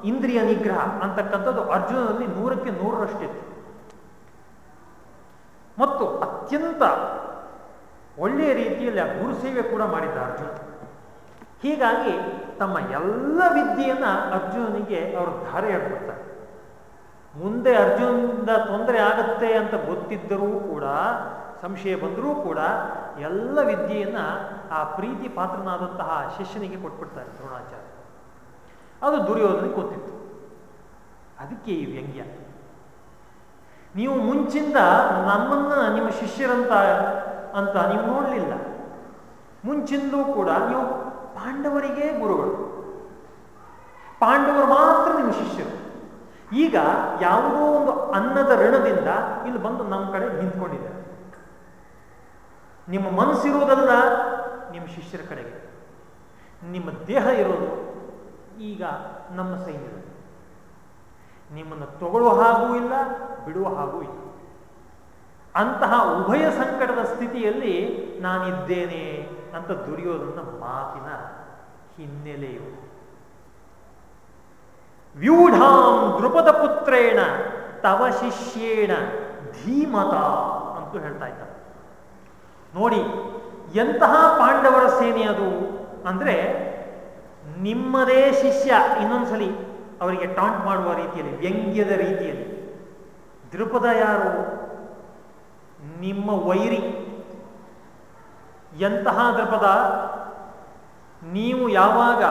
ಇಂದ್ರಿಯ ನಿಗ್ರಹ ಅಂತಕ್ಕಂಥದ್ದು ಅರ್ಜುನನಲ್ಲಿ ನೂರಕ್ಕೆ ನೂರರಷ್ಟಿತ್ತು. ಮತ್ತು ಅತ್ಯಂತ ಒಳ್ಳೆಯ ರೀತಿಯಲ್ಲಿ ಆ ಗುರುಸೇವೆ ಕೂಡ ಮಾಡಿದ್ದ ಅರ್ಜುನ. ಹೀಗಾಗಿ ತಮ್ಮ ಎಲ್ಲ ವಿದ್ಯೆಯನ್ನ ಅರ್ಜುನನಿಗೆ ಅವರು ಧಾರೆ ಹೇಳ್ಬಿಡ್ತಾರೆ ಮುಂದೆ ಅರ್ಜುನದ ತೊಂದರೆ ಆಗತ್ತೆ ಅಂತ ಗೊತ್ತಿದ್ದರೂ ಕೂಡ, ಸಂಶಯ ಬಂದರೂ ಕೂಡ ಎಲ್ಲ ವಿದ್ಯೆಯನ್ನ ಆ ಪ್ರೀತಿ ಪಾತ್ರನಾದಂತಹ ಶಿಷ್ಯನಿಗೆ ಕೊಟ್ಬಿಡ್ತಾರೆ ದ್ರೋಣಾಚಾರ್ಯ. ಅದು ದುರ್ಯೋಧನಿಗೆ ಗೊತ್ತಿತ್ತು. ಅದಕ್ಕೆ ಈ ವ್ಯಂಗ್ಯ. ನೀವು ಮುಂಚಿಂದ ನಮ್ಮನ್ನ ನಿಮ್ಮ ಶಿಷ್ಯರಂತ ಅಂತ ನೀವು ನೋಡಲಿಲ್ಲ. ಮುಂಚಿಂದೂ ಕೂಡ ನೀವು ಪಾಂಡವರಿಗೆ ಗುರುಗಳು. ಪಾಂಡವರು ಮಾತ್ರ ನಿಮ್ಮ ಶಿಷ್ಯರು. ಈಗ ಯಾವುದೋ ಒಂದು ಅನ್ನದ ಋಣದಿಂದ ಇಲ್ಲಿ ಬಂದು ನಮ್ಮ ಕಡೆ ನಿಂತ್ಕೊಂಡಿದ್ದಾರೆ. ನಿಮ್ಮ ಮನಸ್ಸಿರುವುದಲ್ಲ ನಿಮ್ಮ ಶಿಷ್ಯರ ಕಡೆಗೆ. ನಿಮ್ಮ ದೇಹ ಇರೋದು ಈಗ ನಮ್ಮ ಸೈನ್ಯದಲ್ಲಿ ನಿಮ್ಮನ್ನು ತಗೊಳ್ಳುವ ಹಾಗೂ ಇಲ್ಲ, ಬಿಡುವ ಹಾಗೂ ಇಲ್ಲ. ಅಂತಹ ಉಭಯ ಸಂಕಟದ ಸ್ಥಿತಿಯಲ್ಲಿ ನಾನಿದ್ದೇನೆ ಅಂತ ದುರ್ಯೋಧನ ಮಾತಿನ ಹಿನ್ನೆಲೆಯು. ವ್ಯೂಢಾಂ ದೃಪದ ಪುತ್ರೇಣ, ತವ ಶಿಷ್ಯೇಣ ಧೀಮತ ಅಂತೂ ಹೇಳ್ತಾ ಇದ್ದಾರೆ. ನೋಡಿ, ಎಂತಹ ಪಾಂಡವರ ಸೇನೆ ಅದು ಅಂದ್ರೆ ನಿಮ್ಮದೇ ಶಿಷ್ಯ ಇನ್ನೊಂದ್ಸಲಿ ಅವರಿಗೆ ಟಾಂಟ್ ಮಾಡುವ ರೀತಿಯಲ್ಲಿ, ವ್ಯಂಗ್ಯದ ರೀತಿಯಲ್ಲಿ. ದೃಪದ ಯಾರು? ನಿಮ್ಮ ವೈರಿ. ಎಂತಹ ದೃಪದ ನೀವು ಯಾವಾಗ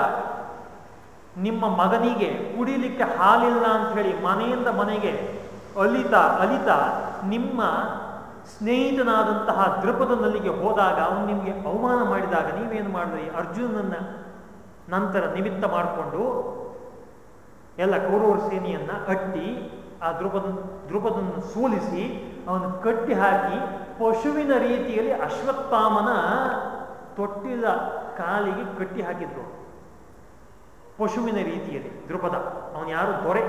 ನಿಮ್ಮ ಮಗನಿಗೆ ಕುಡಿಲಿಕ್ಕೆ ಹಾಲಿಲ್ಲ ಅಂತ ಹೇಳಿ ಮನೆಯಿಂದ ಮನೆಗೆ ಅಲಿತಾ ಅಲಿತಾ ನಿಮ್ಮ ಸ್ನೇಹಿತನಾದಂತಹ ದೃಪದನಲ್ಲಿಗೆ ಹೋದಾಗ ಅವನು ನಿಮಗೆ ಅವಮಾನ ಮಾಡಿದಾಗ ನೀವೇನು ಮಾಡಿದ್ರಿ? ಅರ್ಜುನನ್ನ ನಂತರ ನಿಮಿತ್ತ ಮಾಡಿಕೊಂಡು ಎಲ್ಲ ಕೌರವರ ಸೇನೆಯನ್ನ ಅಟ್ಟಿ ಆ ದ್ರುಪದ ದ್ರುಪದನ್ನು ಸೋಲಿಸಿ ಅವನು ಕಟ್ಟಿ ಹಾಕಿ ಪಶುವಿನ ರೀತಿಯಲ್ಲಿ ಅಶ್ವತ್ಥಾಮನ ತೊಟ್ಟಿದ ಕಾಲಿಗೆ ಕಟ್ಟಿ ಹಾಕಿದ್ರು. ಪಶುವಿನ ರೀತಿಯಲ್ಲಿ ದ್ರುಪದ, ಅವನು ಯಾರು? ದೊರೆ.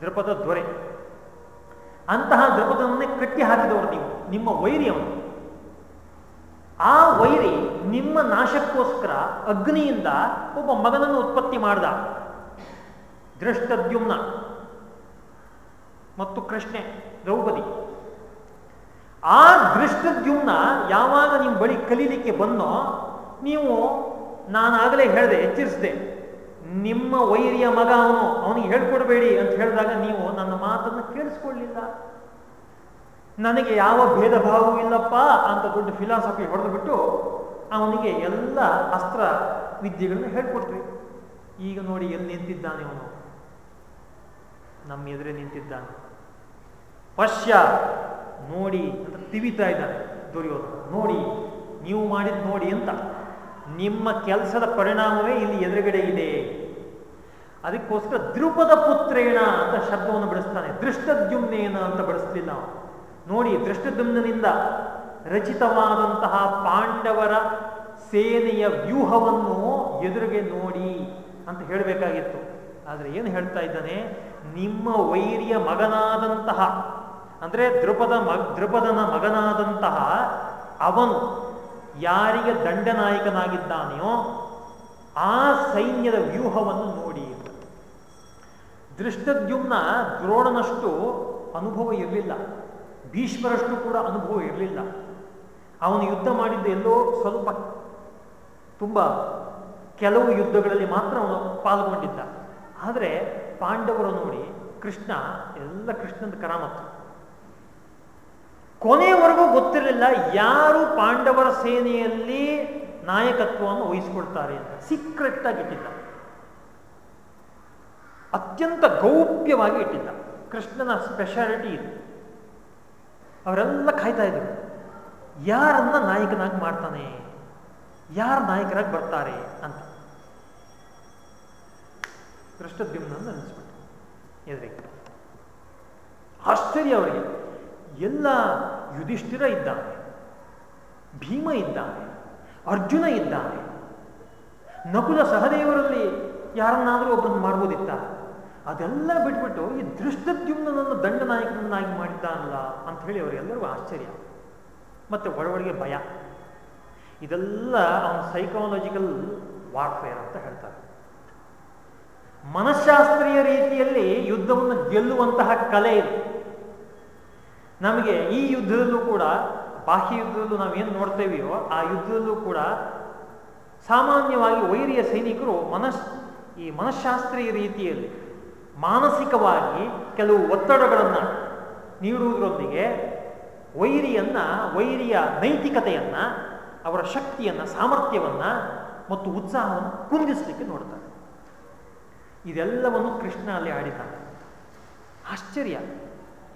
ದ್ರುಪದ ದೊರೆ. ಅಂತಹ ದ್ರುಪದನ್ನೇ ಕಟ್ಟಿ ಹಾಕಿದವರು ನೀವು. ನಿಮ್ಮ ವೈರಿ ಅವನು ಆ ವೈರಿ ನಿಮ್ಮ ನಾಶಕ್ಕೋಸ್ಕರ ಅಗ್ನಿಯಿಂದ ಒಬ್ಬ ಮಗನನ್ನು ಉತ್ಪತ್ತಿ ಮಾಡ್ದ. ದೃಷ್ಟದ್ಯುಮ್ನ ಮತ್ತು ಕೃಷ್ಣೆ, ದ್ರೌಪದಿ. ಆ ದೃಷ್ಟದ್ಯುಮ್ನ ಯಾವಾಗ ನಿಮ್ಮ ಬಳಿ ಕಲೀಲಿಕ್ಕೆ ಬಂದೋ, ನೀವು ನಾನಾಗಲೇ ಹೇಳಿದೆ, ಎಚ್ಚರಿಸಿದೆ. ನಿಮ್ಮ ವೈರಿಯ ಮಗ ಅವನು, ಅವನಿಗೆ ಹೇಳ್ಕೊಡ್ಬೇಡಿ ಅಂತ ಹೇಳಿದಾಗ ನೀವು ನನ್ನ ಮಾತನ್ನು ಕೇಳಿಸ್ಕೊಳ್ಳಿಲ್ಲ ನನಗೆ ಯಾವ ಭೇದ ಭಾವವೂ ಇಲ್ಲಪ್ಪ ಅಂತ ದೊಡ್ಡ ಫಿಲಾಸಫಿ ಹೊಡೆದುಬಿಟ್ಟು ಅವನಿಗೆ ಎಲ್ಲ ಅಸ್ತ್ರ ವಿದ್ಯೆಗಳನ್ನು ಹೇಳ್ಕೊಟ್ರಿ ಈಗ ನೋಡಿ ಎಲ್ಲಿ ನಿಂತಿದ್ದಾನೆ ಅವನು? ನಮ್ಮ ಎದುರೇ ನಿಂತಿದ್ದಾನೆ. ಪಶ್ಯ, ನೋಡಿ ಅಂತ ತಿವಿತಾ ಇದ್ದಾನೆ ದುರ್ಯೋಧನ. ನೋಡಿ, ನೀವು ಮಾಡಿದ್ ನೋಡಿ ಅಂತ. ನಿಮ್ಮ ಕೆಲಸದ ಪರಿಣಾಮವೇ ಇಲ್ಲಿ ಎದುರುಗಡೆ ಇದೆ. ಅದಕ್ಕೋಸ್ಕರ ದ್ರುಪದ ಪುತ್ರೇಣ ಅಂತ ಶಬ್ದವನ್ನು ಬಳಸ್ತಾನೆ. ದೃಷ್ಟದ್ಯುಮ್ನೇನ ಅಂತ ಬಳಸ್ತಿಲ್ಲ ಅವನು. ನೋಡಿ ದೃಷ್ಟದ್ಯುಮ್ನಿಂದ ರಚಿತವಾದಂತಹ ಪಾಂಡವರ ಸೇನೆಯ ವ್ಯೂಹವನ್ನು ಎದುರಿಗೆ ನೋಡಿ ಅಂತ ಹೇಳಬೇಕಾಗಿತ್ತು. ಆದರೆ ಏನು ಹೇಳ್ತಾ ಇದ್ದಾನೆ? ನಿಮ್ಮ ವೈರಿಯ ಮಗನಾದಂತಹ, ಅಂದರೆ ದೃಪದ ಮಗ ದೃಪದನ ಮಗನಾದಂತಹ ಅವನು ಯಾರಿಗೆ ದಂಡನಾಯಕನಾಗಿದ್ದಾನೆಯೋ ಆ ಸೈನ್ಯದ ವ್ಯೂಹವನ್ನು ನೋಡಿ. ದೃಷ್ಟದ್ಯುಮ್ನ ದ್ರೋಣನಷ್ಟು ಅನುಭವ ಇರಲಿಲ್ಲ. ಭೀಷ್ಮರಷ್ಟು ಕೂಡ ಅನುಭವ ಇರಲಿಲ್ಲ. ಅವನು ಯುದ್ಧ ಮಾಡಿದ್ದ ಎಲ್ಲೋ ಸ್ವಲ್ಪ, ತುಂಬ ಕೆಲವು ಯುದ್ಧಗಳಲ್ಲಿ ಮಾತ್ರ ಅವನು ಪಾಲ್ಗೊಂಡಿದ್ದ. ಆದರೆ ಪಾಂಡವರು ನೋಡಿ ಕೃಷ್ಣ, ಎಲ್ಲ ಕೃಷ್ಣನ ಕರಾಮತ್ತು. ಕೊನೆಯವರೆಗೂ ಗೊತ್ತಿರಲಿಲ್ಲ ಯಾರು ಪಾಂಡವರ ಸೇನೆಯಲ್ಲಿ ನಾಯಕತ್ವವನ್ನು ವಹಿಸಿಕೊಳ್ತಾರೆ ಅಂತ. ಸೀಕ್ರೆಟ್ ಆಗಿ ಇಟ್ಟಿದ್ದ. ಅತ್ಯಂತ ಗೌಪ್ಯವಾಗಿ ಇಟ್ಟಿದ್ದ. ಕೃಷ್ಣನ ಸ್ಪೆಷಾಲಿಟಿ ಇದು. ಅವರೆಲ್ಲ ಕಾಯ್ತಾ ಇದ್ರು. ಯಾರನ್ನ ನಾಯಕನಾಗಿ ಮಾಡ್ತಾನೆ? ಯಾರು ನಾಯಕರಾಗಿ ಬರ್ತಾರೆ ಅಂತ. ಕೃಷ್ಣದ್ಯುಮ್ನ ಅನಿಸ್ಬಿಟ್ಟು ಎದುರಿಗೆ ಆಶ್ಚರ್ಯ ಅವರಿಗೆ. ಎಲ್ಲ ಯುಧಿಷ್ಠಿರ ಇದ್ದಾನೆ ಭೀಮ ಇದ್ದಾನೆ ಅರ್ಜುನ ಇದ್ದಾನೆ ನಕುಲ ಸಹದೇವರಲ್ಲಿ ಯಾರನ್ನಾದರೂ ಒಬ್ಬರನ್ನು ಮಾಡ್ಬೋದಿತ್ತ? ಅದೆಲ್ಲ ಬಿಟ್ಬಿಟ್ಟು ಈ ದೃಷ್ಟದ್ಯುಮ್ನನ್ನು ದಂಡನಾಯಕನನ್ನಾಗಿ ಮಾಡಿದ್ದಾನಲ್ಲ ಅಂತ ಹೇಳಿ ಅವರಿಗೆಲ್ಲರಿಗೂ ಆಶ್ಚರ್ಯ. ಮತ್ತೆ ಒಳಗೊಳಗೆ ಭಯ. ಇದೆಲ್ಲ ಅವನ ಸೈಕಾಲಜಿಕಲ್ ವಾರ್ಫೇರ್ ಅಂತ ಹೇಳ್ತಾರೆ. ಮನಃಶಾಸ್ತ್ರೀಯ ರೀತಿಯಲ್ಲಿ ಯುದ್ಧವನ್ನು ಗೆಲ್ಲುವಂತಹ ಕಲೆ ಇದು. ನಮಗೆ ಈ ಯುದ್ಧದಲ್ಲೂ ಕೂಡ, ಬಾಹ್ಯ ಯುದ್ಧದಲ್ಲೂ ನಾವೇನು ನೋಡ್ತೇವೆಯೋ ಆ ಯುದ್ಧದಲ್ಲೂ ಕೂಡ ಸಾಮಾನ್ಯವಾಗಿ ವೈರಿಯ ಸೈನಿಕರು ಮನಸ್, ಈ ಮನಃಶಾಸ್ತ್ರೀಯ ರೀತಿಯಲ್ಲಿ ಮಾನಸಿಕವಾಗಿ ಕೆಲವು ಒತ್ತಡಗಳನ್ನು ನೀಡುವುದರೊಂದಿಗೆ ವೈರಿಯನ್ನು, ವೈರಿಯ ನೈತಿಕತೆಯನ್ನು, ಅವರ ಶಕ್ತಿಯನ್ನು, ಸಾಮರ್ಥ್ಯವನ್ನು ಮತ್ತು ಉತ್ಸಾಹವನ್ನು ಕುಂದಿಸಲಿಕ್ಕೆ ನೋಡ್ತಾರೆ. ಇದೆಲ್ಲವನ್ನು ಕೃಷ್ಣ ಅಲ್ಲಿ ಆಡಿದ್ದಾನೆ ಆಶ್ಚರ್ಯ.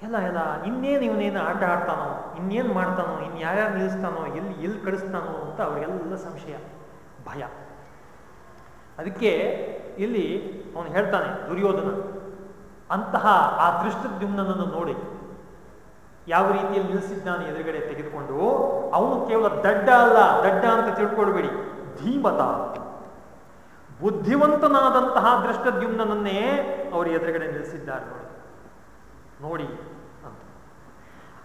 ಎಲ್ಲ ಎಲ್ಲ, ಇನ್ನೇನು ಇವನೇನು ಆಟ ಆಡ್ತಾನೋ, ಇನ್ನೇನು ಮಾಡ್ತಾನೋ ಇನ್ನು ಯಾರ್ಯಾರು ನಿಲ್ಲಿಸ್ತಾನೋ, ಎಲ್ಲಿ ಎಲ್ಲಿ ಕಳಿಸ್ತಾನೋ ಅಂತ ಅವರಿಗೆಲ್ಲ ಸಂಶಯ, ಭಯ. ಅದಕ್ಕೆ ಇಲ್ಲಿ ಅವನು ಹೇಳ್ತಾನೆ ದುರ್ಯೋಧನ, ಅಂತಹ ಆ ದೃಷ್ಟದ್ಯುಮ್ನನ್ನು ನೋಡಿ. ಯಾವ ರೀತಿಯಲ್ಲಿ ನಿಲ್ಲಿಸಿದ್ದಾನೆ ಎದುರುಗಡೆ ತೆಗೆದುಕೊಂಡು? ಅವನು ಕೇವಲ ದಡ್ಡ ಅಲ್ಲ, ದಡ್ಡ ಅಂತ ತಿಳ್ಕೊಳ್ಬೇಡಿ. ಧೀಮತ. ಬುದ್ಧಿವಂತನಾದಂತಹ ದೃಷ್ಟದ್ಯುಮ್ನನ್ನೇ ಅವರು ಎದುರುಗಡೆ ನಿಲ್ಲಿಸಿದ್ದಾರೆ ನೋಡಿ. ನೋಡಿ ಅಂತ.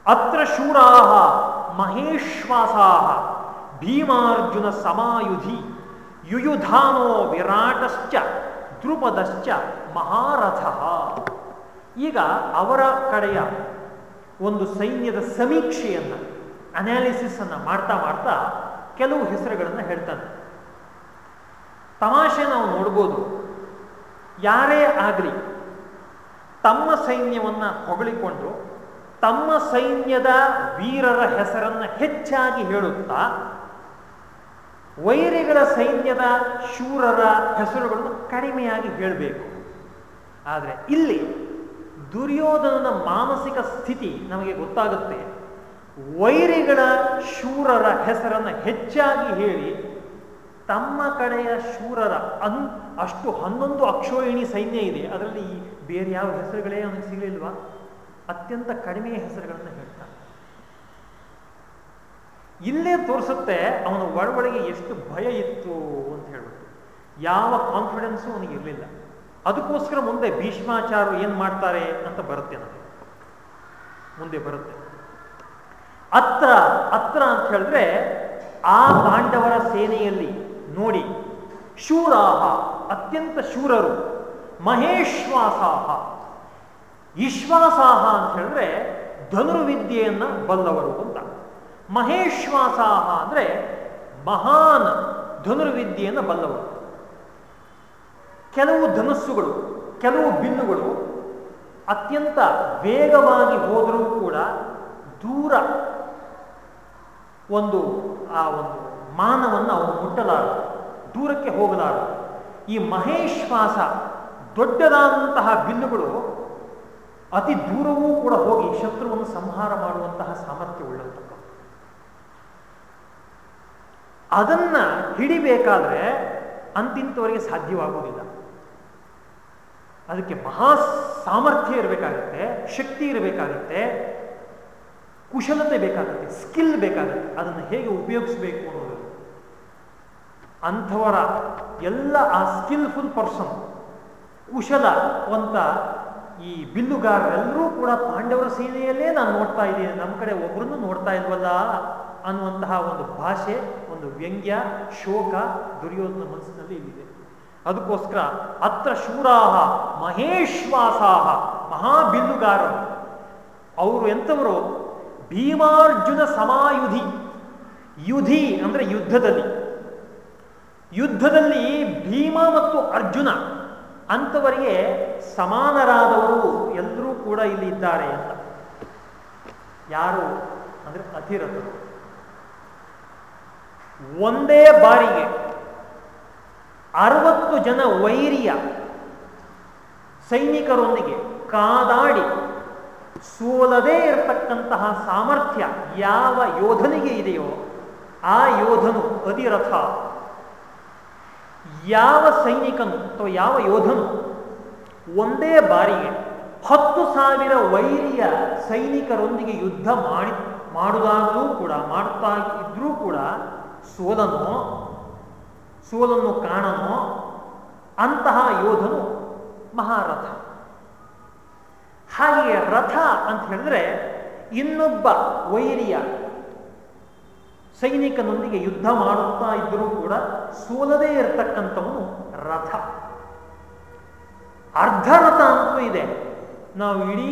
ಅತ್ರ ಶೂರಾಹ ಮಹೇಶ್ವಾಸಾಹ ಭೀಮಾರ್ಜುನ ಸಮಾಯುಧಿ. ಯುಯುಧಾನೋ ವಿರಾಟಶ್ಚ, ದ್ರುಪದಶ್ಚ, ಮಹಾರಥ. ಈಗ ಅವರ ಕಡೆಯ ಒಂದು ಸೈನ್ಯದ ಸಮೀಕ್ಷೆಯನ್ನು ಅನಾಲಿಸಿಸ್ ಅನ್ನ ಮಾಡ್ತಾ ಮಾಡ್ತಾ ಕೆಲವು ಹೆಸರುಗಳನ್ನು ಹೇಳ್ತಾನೆ. ತಮಾಷೆ ನಾವು ನೋಡ್ಬೋದು. ಯಾರೇ ಆಗಲಿ, ತಮ್ಮ ಸೈನ್ಯವನ್ನು ಹೊಗಳಿಕೊಂಡು, ತಮ್ಮ ಸೈನ್ಯದ ವೀರರ ಹೆಸರನ್ನು ಹೆಚ್ಚಾಗಿ ಹೇಳುತ್ತಾ ವೈರಿಗಳ ಸೈನ್ಯದ ಶೂರರ ಹೆಸರುಗಳನ್ನು ಕಡಿಮೆಯಾಗಿ ಹೇಳಬೇಕು. ಆದರೆ ಇಲ್ಲಿ ದುರ್ಯೋಧನನ ಮಾನಸಿಕ ಸ್ಥಿತಿ ನಮಗೆ ಗೊತ್ತಾಗುತ್ತೆ. ವೈರಿಗಳ ಶೂರರ ಹೆಸರನ್ನು ಹೆಚ್ಚಾಗಿ ಹೇಳಿ ತಮ್ಮ ಕಡೆಯ ಶೂರರ ಅನ್, ಅಷ್ಟು ಹನ್ನೊಂದು ಅಕ್ಷೋಹಿಣಿ ಸೈನ್ಯ ಇದೆ. ಅದರಲ್ಲಿ ಬೇರೆ ಯಾವ ಹೆಸರುಗಳೇ ಅವನಿಗೆ ಸಿಗಲಿಲ್ವಾ? ಅತ್ಯಂತ ಕಡಿಮೆ ಹೆಸರುಗಳನ್ನು ಹೇಳ್ತಾನೆ ಇಲ್ಲೇ ತೋರಿಸುತ್ತೆ, ಅವನ ಒಳಗೊಳಗೆ ಎಷ್ಟು ಭಯ ಇತ್ತು ಅಂತ ಹೇಳ್ಬಿಟ್ಟು. ಯಾವ ಕಾನ್ಫಿಡೆನ್ಸು ಅವನಿಗೆ ಇರಲಿಲ್ಲ. ಅದಕ್ಕೋಸ್ಕರ ಮುಂದೆ ಭೀಷ್ಮಾಚಾರ್ಯರು ಏನು ಮಾಡ್ತಾರೆ ಅಂತ ಬರುತ್ತೆ ನನಗೆ ಮುಂದೆ ಬರುತ್ತೆ. ಅತ್ರ ಅತ್ರ ಅಂತ ಹೇಳಿದ್ರೆ, ಆ ಪಾಂಡವರ ಸೇನೆಯಲ್ಲಿ ನೋಡಿ, ಶೂರಾಹ, ಅತ್ಯಂತ ಶೂರರು, ಮಹೇಶ್ವಾಸಾಹ. ವಿಶ್ವಾಸಾಹ ಅಂತ ಹೇಳಿದ್ರೆ ಧನುರ್ವಿದ್ಯೆಯನ್ನು ಬಲ್ಲವರು ಅಂತ. ಮಹೇಶ್ವಾಸಾಹ ಅಂದರೆ ಮಹಾನ್ ಧನುರ್ವಿದ್ಯೆಯನ್ನು ಬಲ್ಲವರು. ಕೆಲವು ಧನಸ್ಸುಗಳು, ಕೆಲವು ಬಿಲ್ಲುಗಳು ಅತ್ಯಂತ ವೇಗವಾಗಿ ಹೋದರೂ ಕೂಡ ದೂರ ಒಂದು, ಆ ಒಂದು ಮಾನವನ್ನು ಅವನು ಮುಟ್ಟಲಾರದು ದೂರಕ್ಕೆ ಹೋಗಲಾರದು ಈ ಮಹೇಶ್ವಾಸ ದೊಡ್ಡದಾದಂತಹ ಬಿಲ್ಲುಗಳು ಅತಿ ದೂರವೂ ಕೂಡ ಹೋಗಿ ಶತ್ರುವನ್ನು ಸಂಹಾರ ಮಾಡುವಂತಹ ಸಾಮರ್ಥ್ಯ ಅದನ್ನ ಹಿಡಿಬೇಕಾದ್ರೆ ಅಂತಿಂತವರಿಗೆ ಸಾಧ್ಯವಾಗುವುದಿಲ್ಲ. ಅದಕ್ಕೆ ಮಹಾ ಸಾಮರ್ಥ್ಯ ಇರಬೇಕಾಗತ್ತೆ, ಶಕ್ತಿ ಇರಬೇಕಾಗತ್ತೆ, ಕುಶಲತೆ ಬೇಕಾಗುತ್ತೆ, ಸ್ಕಿಲ್ ಬೇಕಾಗುತ್ತೆ, ಅದನ್ನು ಹೇಗೆ ಉಪಯೋಗಿಸಬೇಕು ಅನ್ನೋದು. ಅಂಥವರ ಎಲ್ಲ ಆ ಸ್ಕಿಲ್ಫುಲ್ ಪರ್ಸನ್ ಕುಶಲವಂತ ಈ ಬಿಲ್ಲುಗಾರರೆಲ್ಲರೂ ಕೂಡ ಪಾಂಡವರ ಸೇನೆಯಲ್ಲೇ ನಾನು ನೋಡ್ತಾ ಇದ್ದೀನಿ. ನಮ್ಮ ಕಡೆ ಒಬ್ಬರನ್ನು ನೋಡ್ತಾ ಇಲ್ವಲ್ಲ? ಅನ್ನುವಂತಹ ಒಂದು ಭಾಷೆ, ಒಂದು ವ್ಯಂಗ್ಯ, ಶೋಕ ದುರ್ಯೋಧನ ಮನಸ್ಸಿನಲ್ಲಿ ಇಲ್ಲಿದೆ. ಅದಕ್ಕೋಸ್ಕರ ಅತ್ರ ಶೂರಾಹ ಮಹೇಶ್ವಾಸಾಹ ಮಹಾಬಿಲ್ಲುಗಾರರು. ಅವರು ಎಂಥವರು ಭೀಮಾರ್ಜುನ ಸಮಾಯುಧಿ. ಯುಧಿ ಅಂದ್ರೆ ಯುದ್ಧದಲ್ಲಿ. ಯುದ್ಧದಲ್ಲಿ ಭೀಮ ಮತ್ತು ಅರ್ಜುನ ಅಂಥವರಿಗೆ ಸಮಾನರಾದವರು ಎಲ್ಲರೂ ಕೂಡ ಇಲ್ಲಿ ಇದ್ದಾರೆ ಅಂತ. ಯಾರು? ಅಂದ್ರೆ ಅತಿರಥರು. ಒಂದೇ ಬಾರಿಗೆ ಅರವತ್ತು ಜನ ವೈರಿಯ ಸೈನಿಕರೊಂದಿಗೆ ಕಾದಾಡಿ ಸೋಲದೇ ಇರತಕ್ಕಂತಹ ಸಾಮರ್ಥ್ಯ ಯಾವ ಯೋಧನಿಗೆ ಇದೆಯೋ ಆ ಯೋಧನು ಅಧಿರಥ ಯಾವ ಸೈನಿಕನು ಅಥವಾ ಯಾವ ಯೋಧನು ಒಂದೇ ಬಾರಿಗೆ ಹತ್ತು ಸಾವಿರ ವೈರಿಯ ಸೈನಿಕರೊಂದಿಗೆ ಯುದ್ಧ ಮಾಡಿ ಮಾಡುದಾಗಲೂ ಕೂಡ ಮಾಡ್ತಾ ಇದ್ರೂ ಕೂಡ ಸೋಲನೋ, ಸೋಲನ್ನು ಕಾಣನೋ, ಅಂತಹ ಯೋಧನು ಮಹಾರಥ. ಹಾಗೆಯೇ ರಥ ಅಂತ ಹೇಳಿದ್ರೆ ಇನ್ನೊಬ್ಬ ವೈರಿಯ ಸೈನಿಕನೊಂದಿಗೆ ಯುದ್ಧ ಮಾಡುತ್ತಾ ಇದ್ದರೂ ಕೂಡ ಸೋಲದೇ ಇರತಕ್ಕಂಥವನು ರಥ. ಅರ್ಧ ರಥ ಅಂತೂ ಇದೆ. ನಾವು ಇಡೀ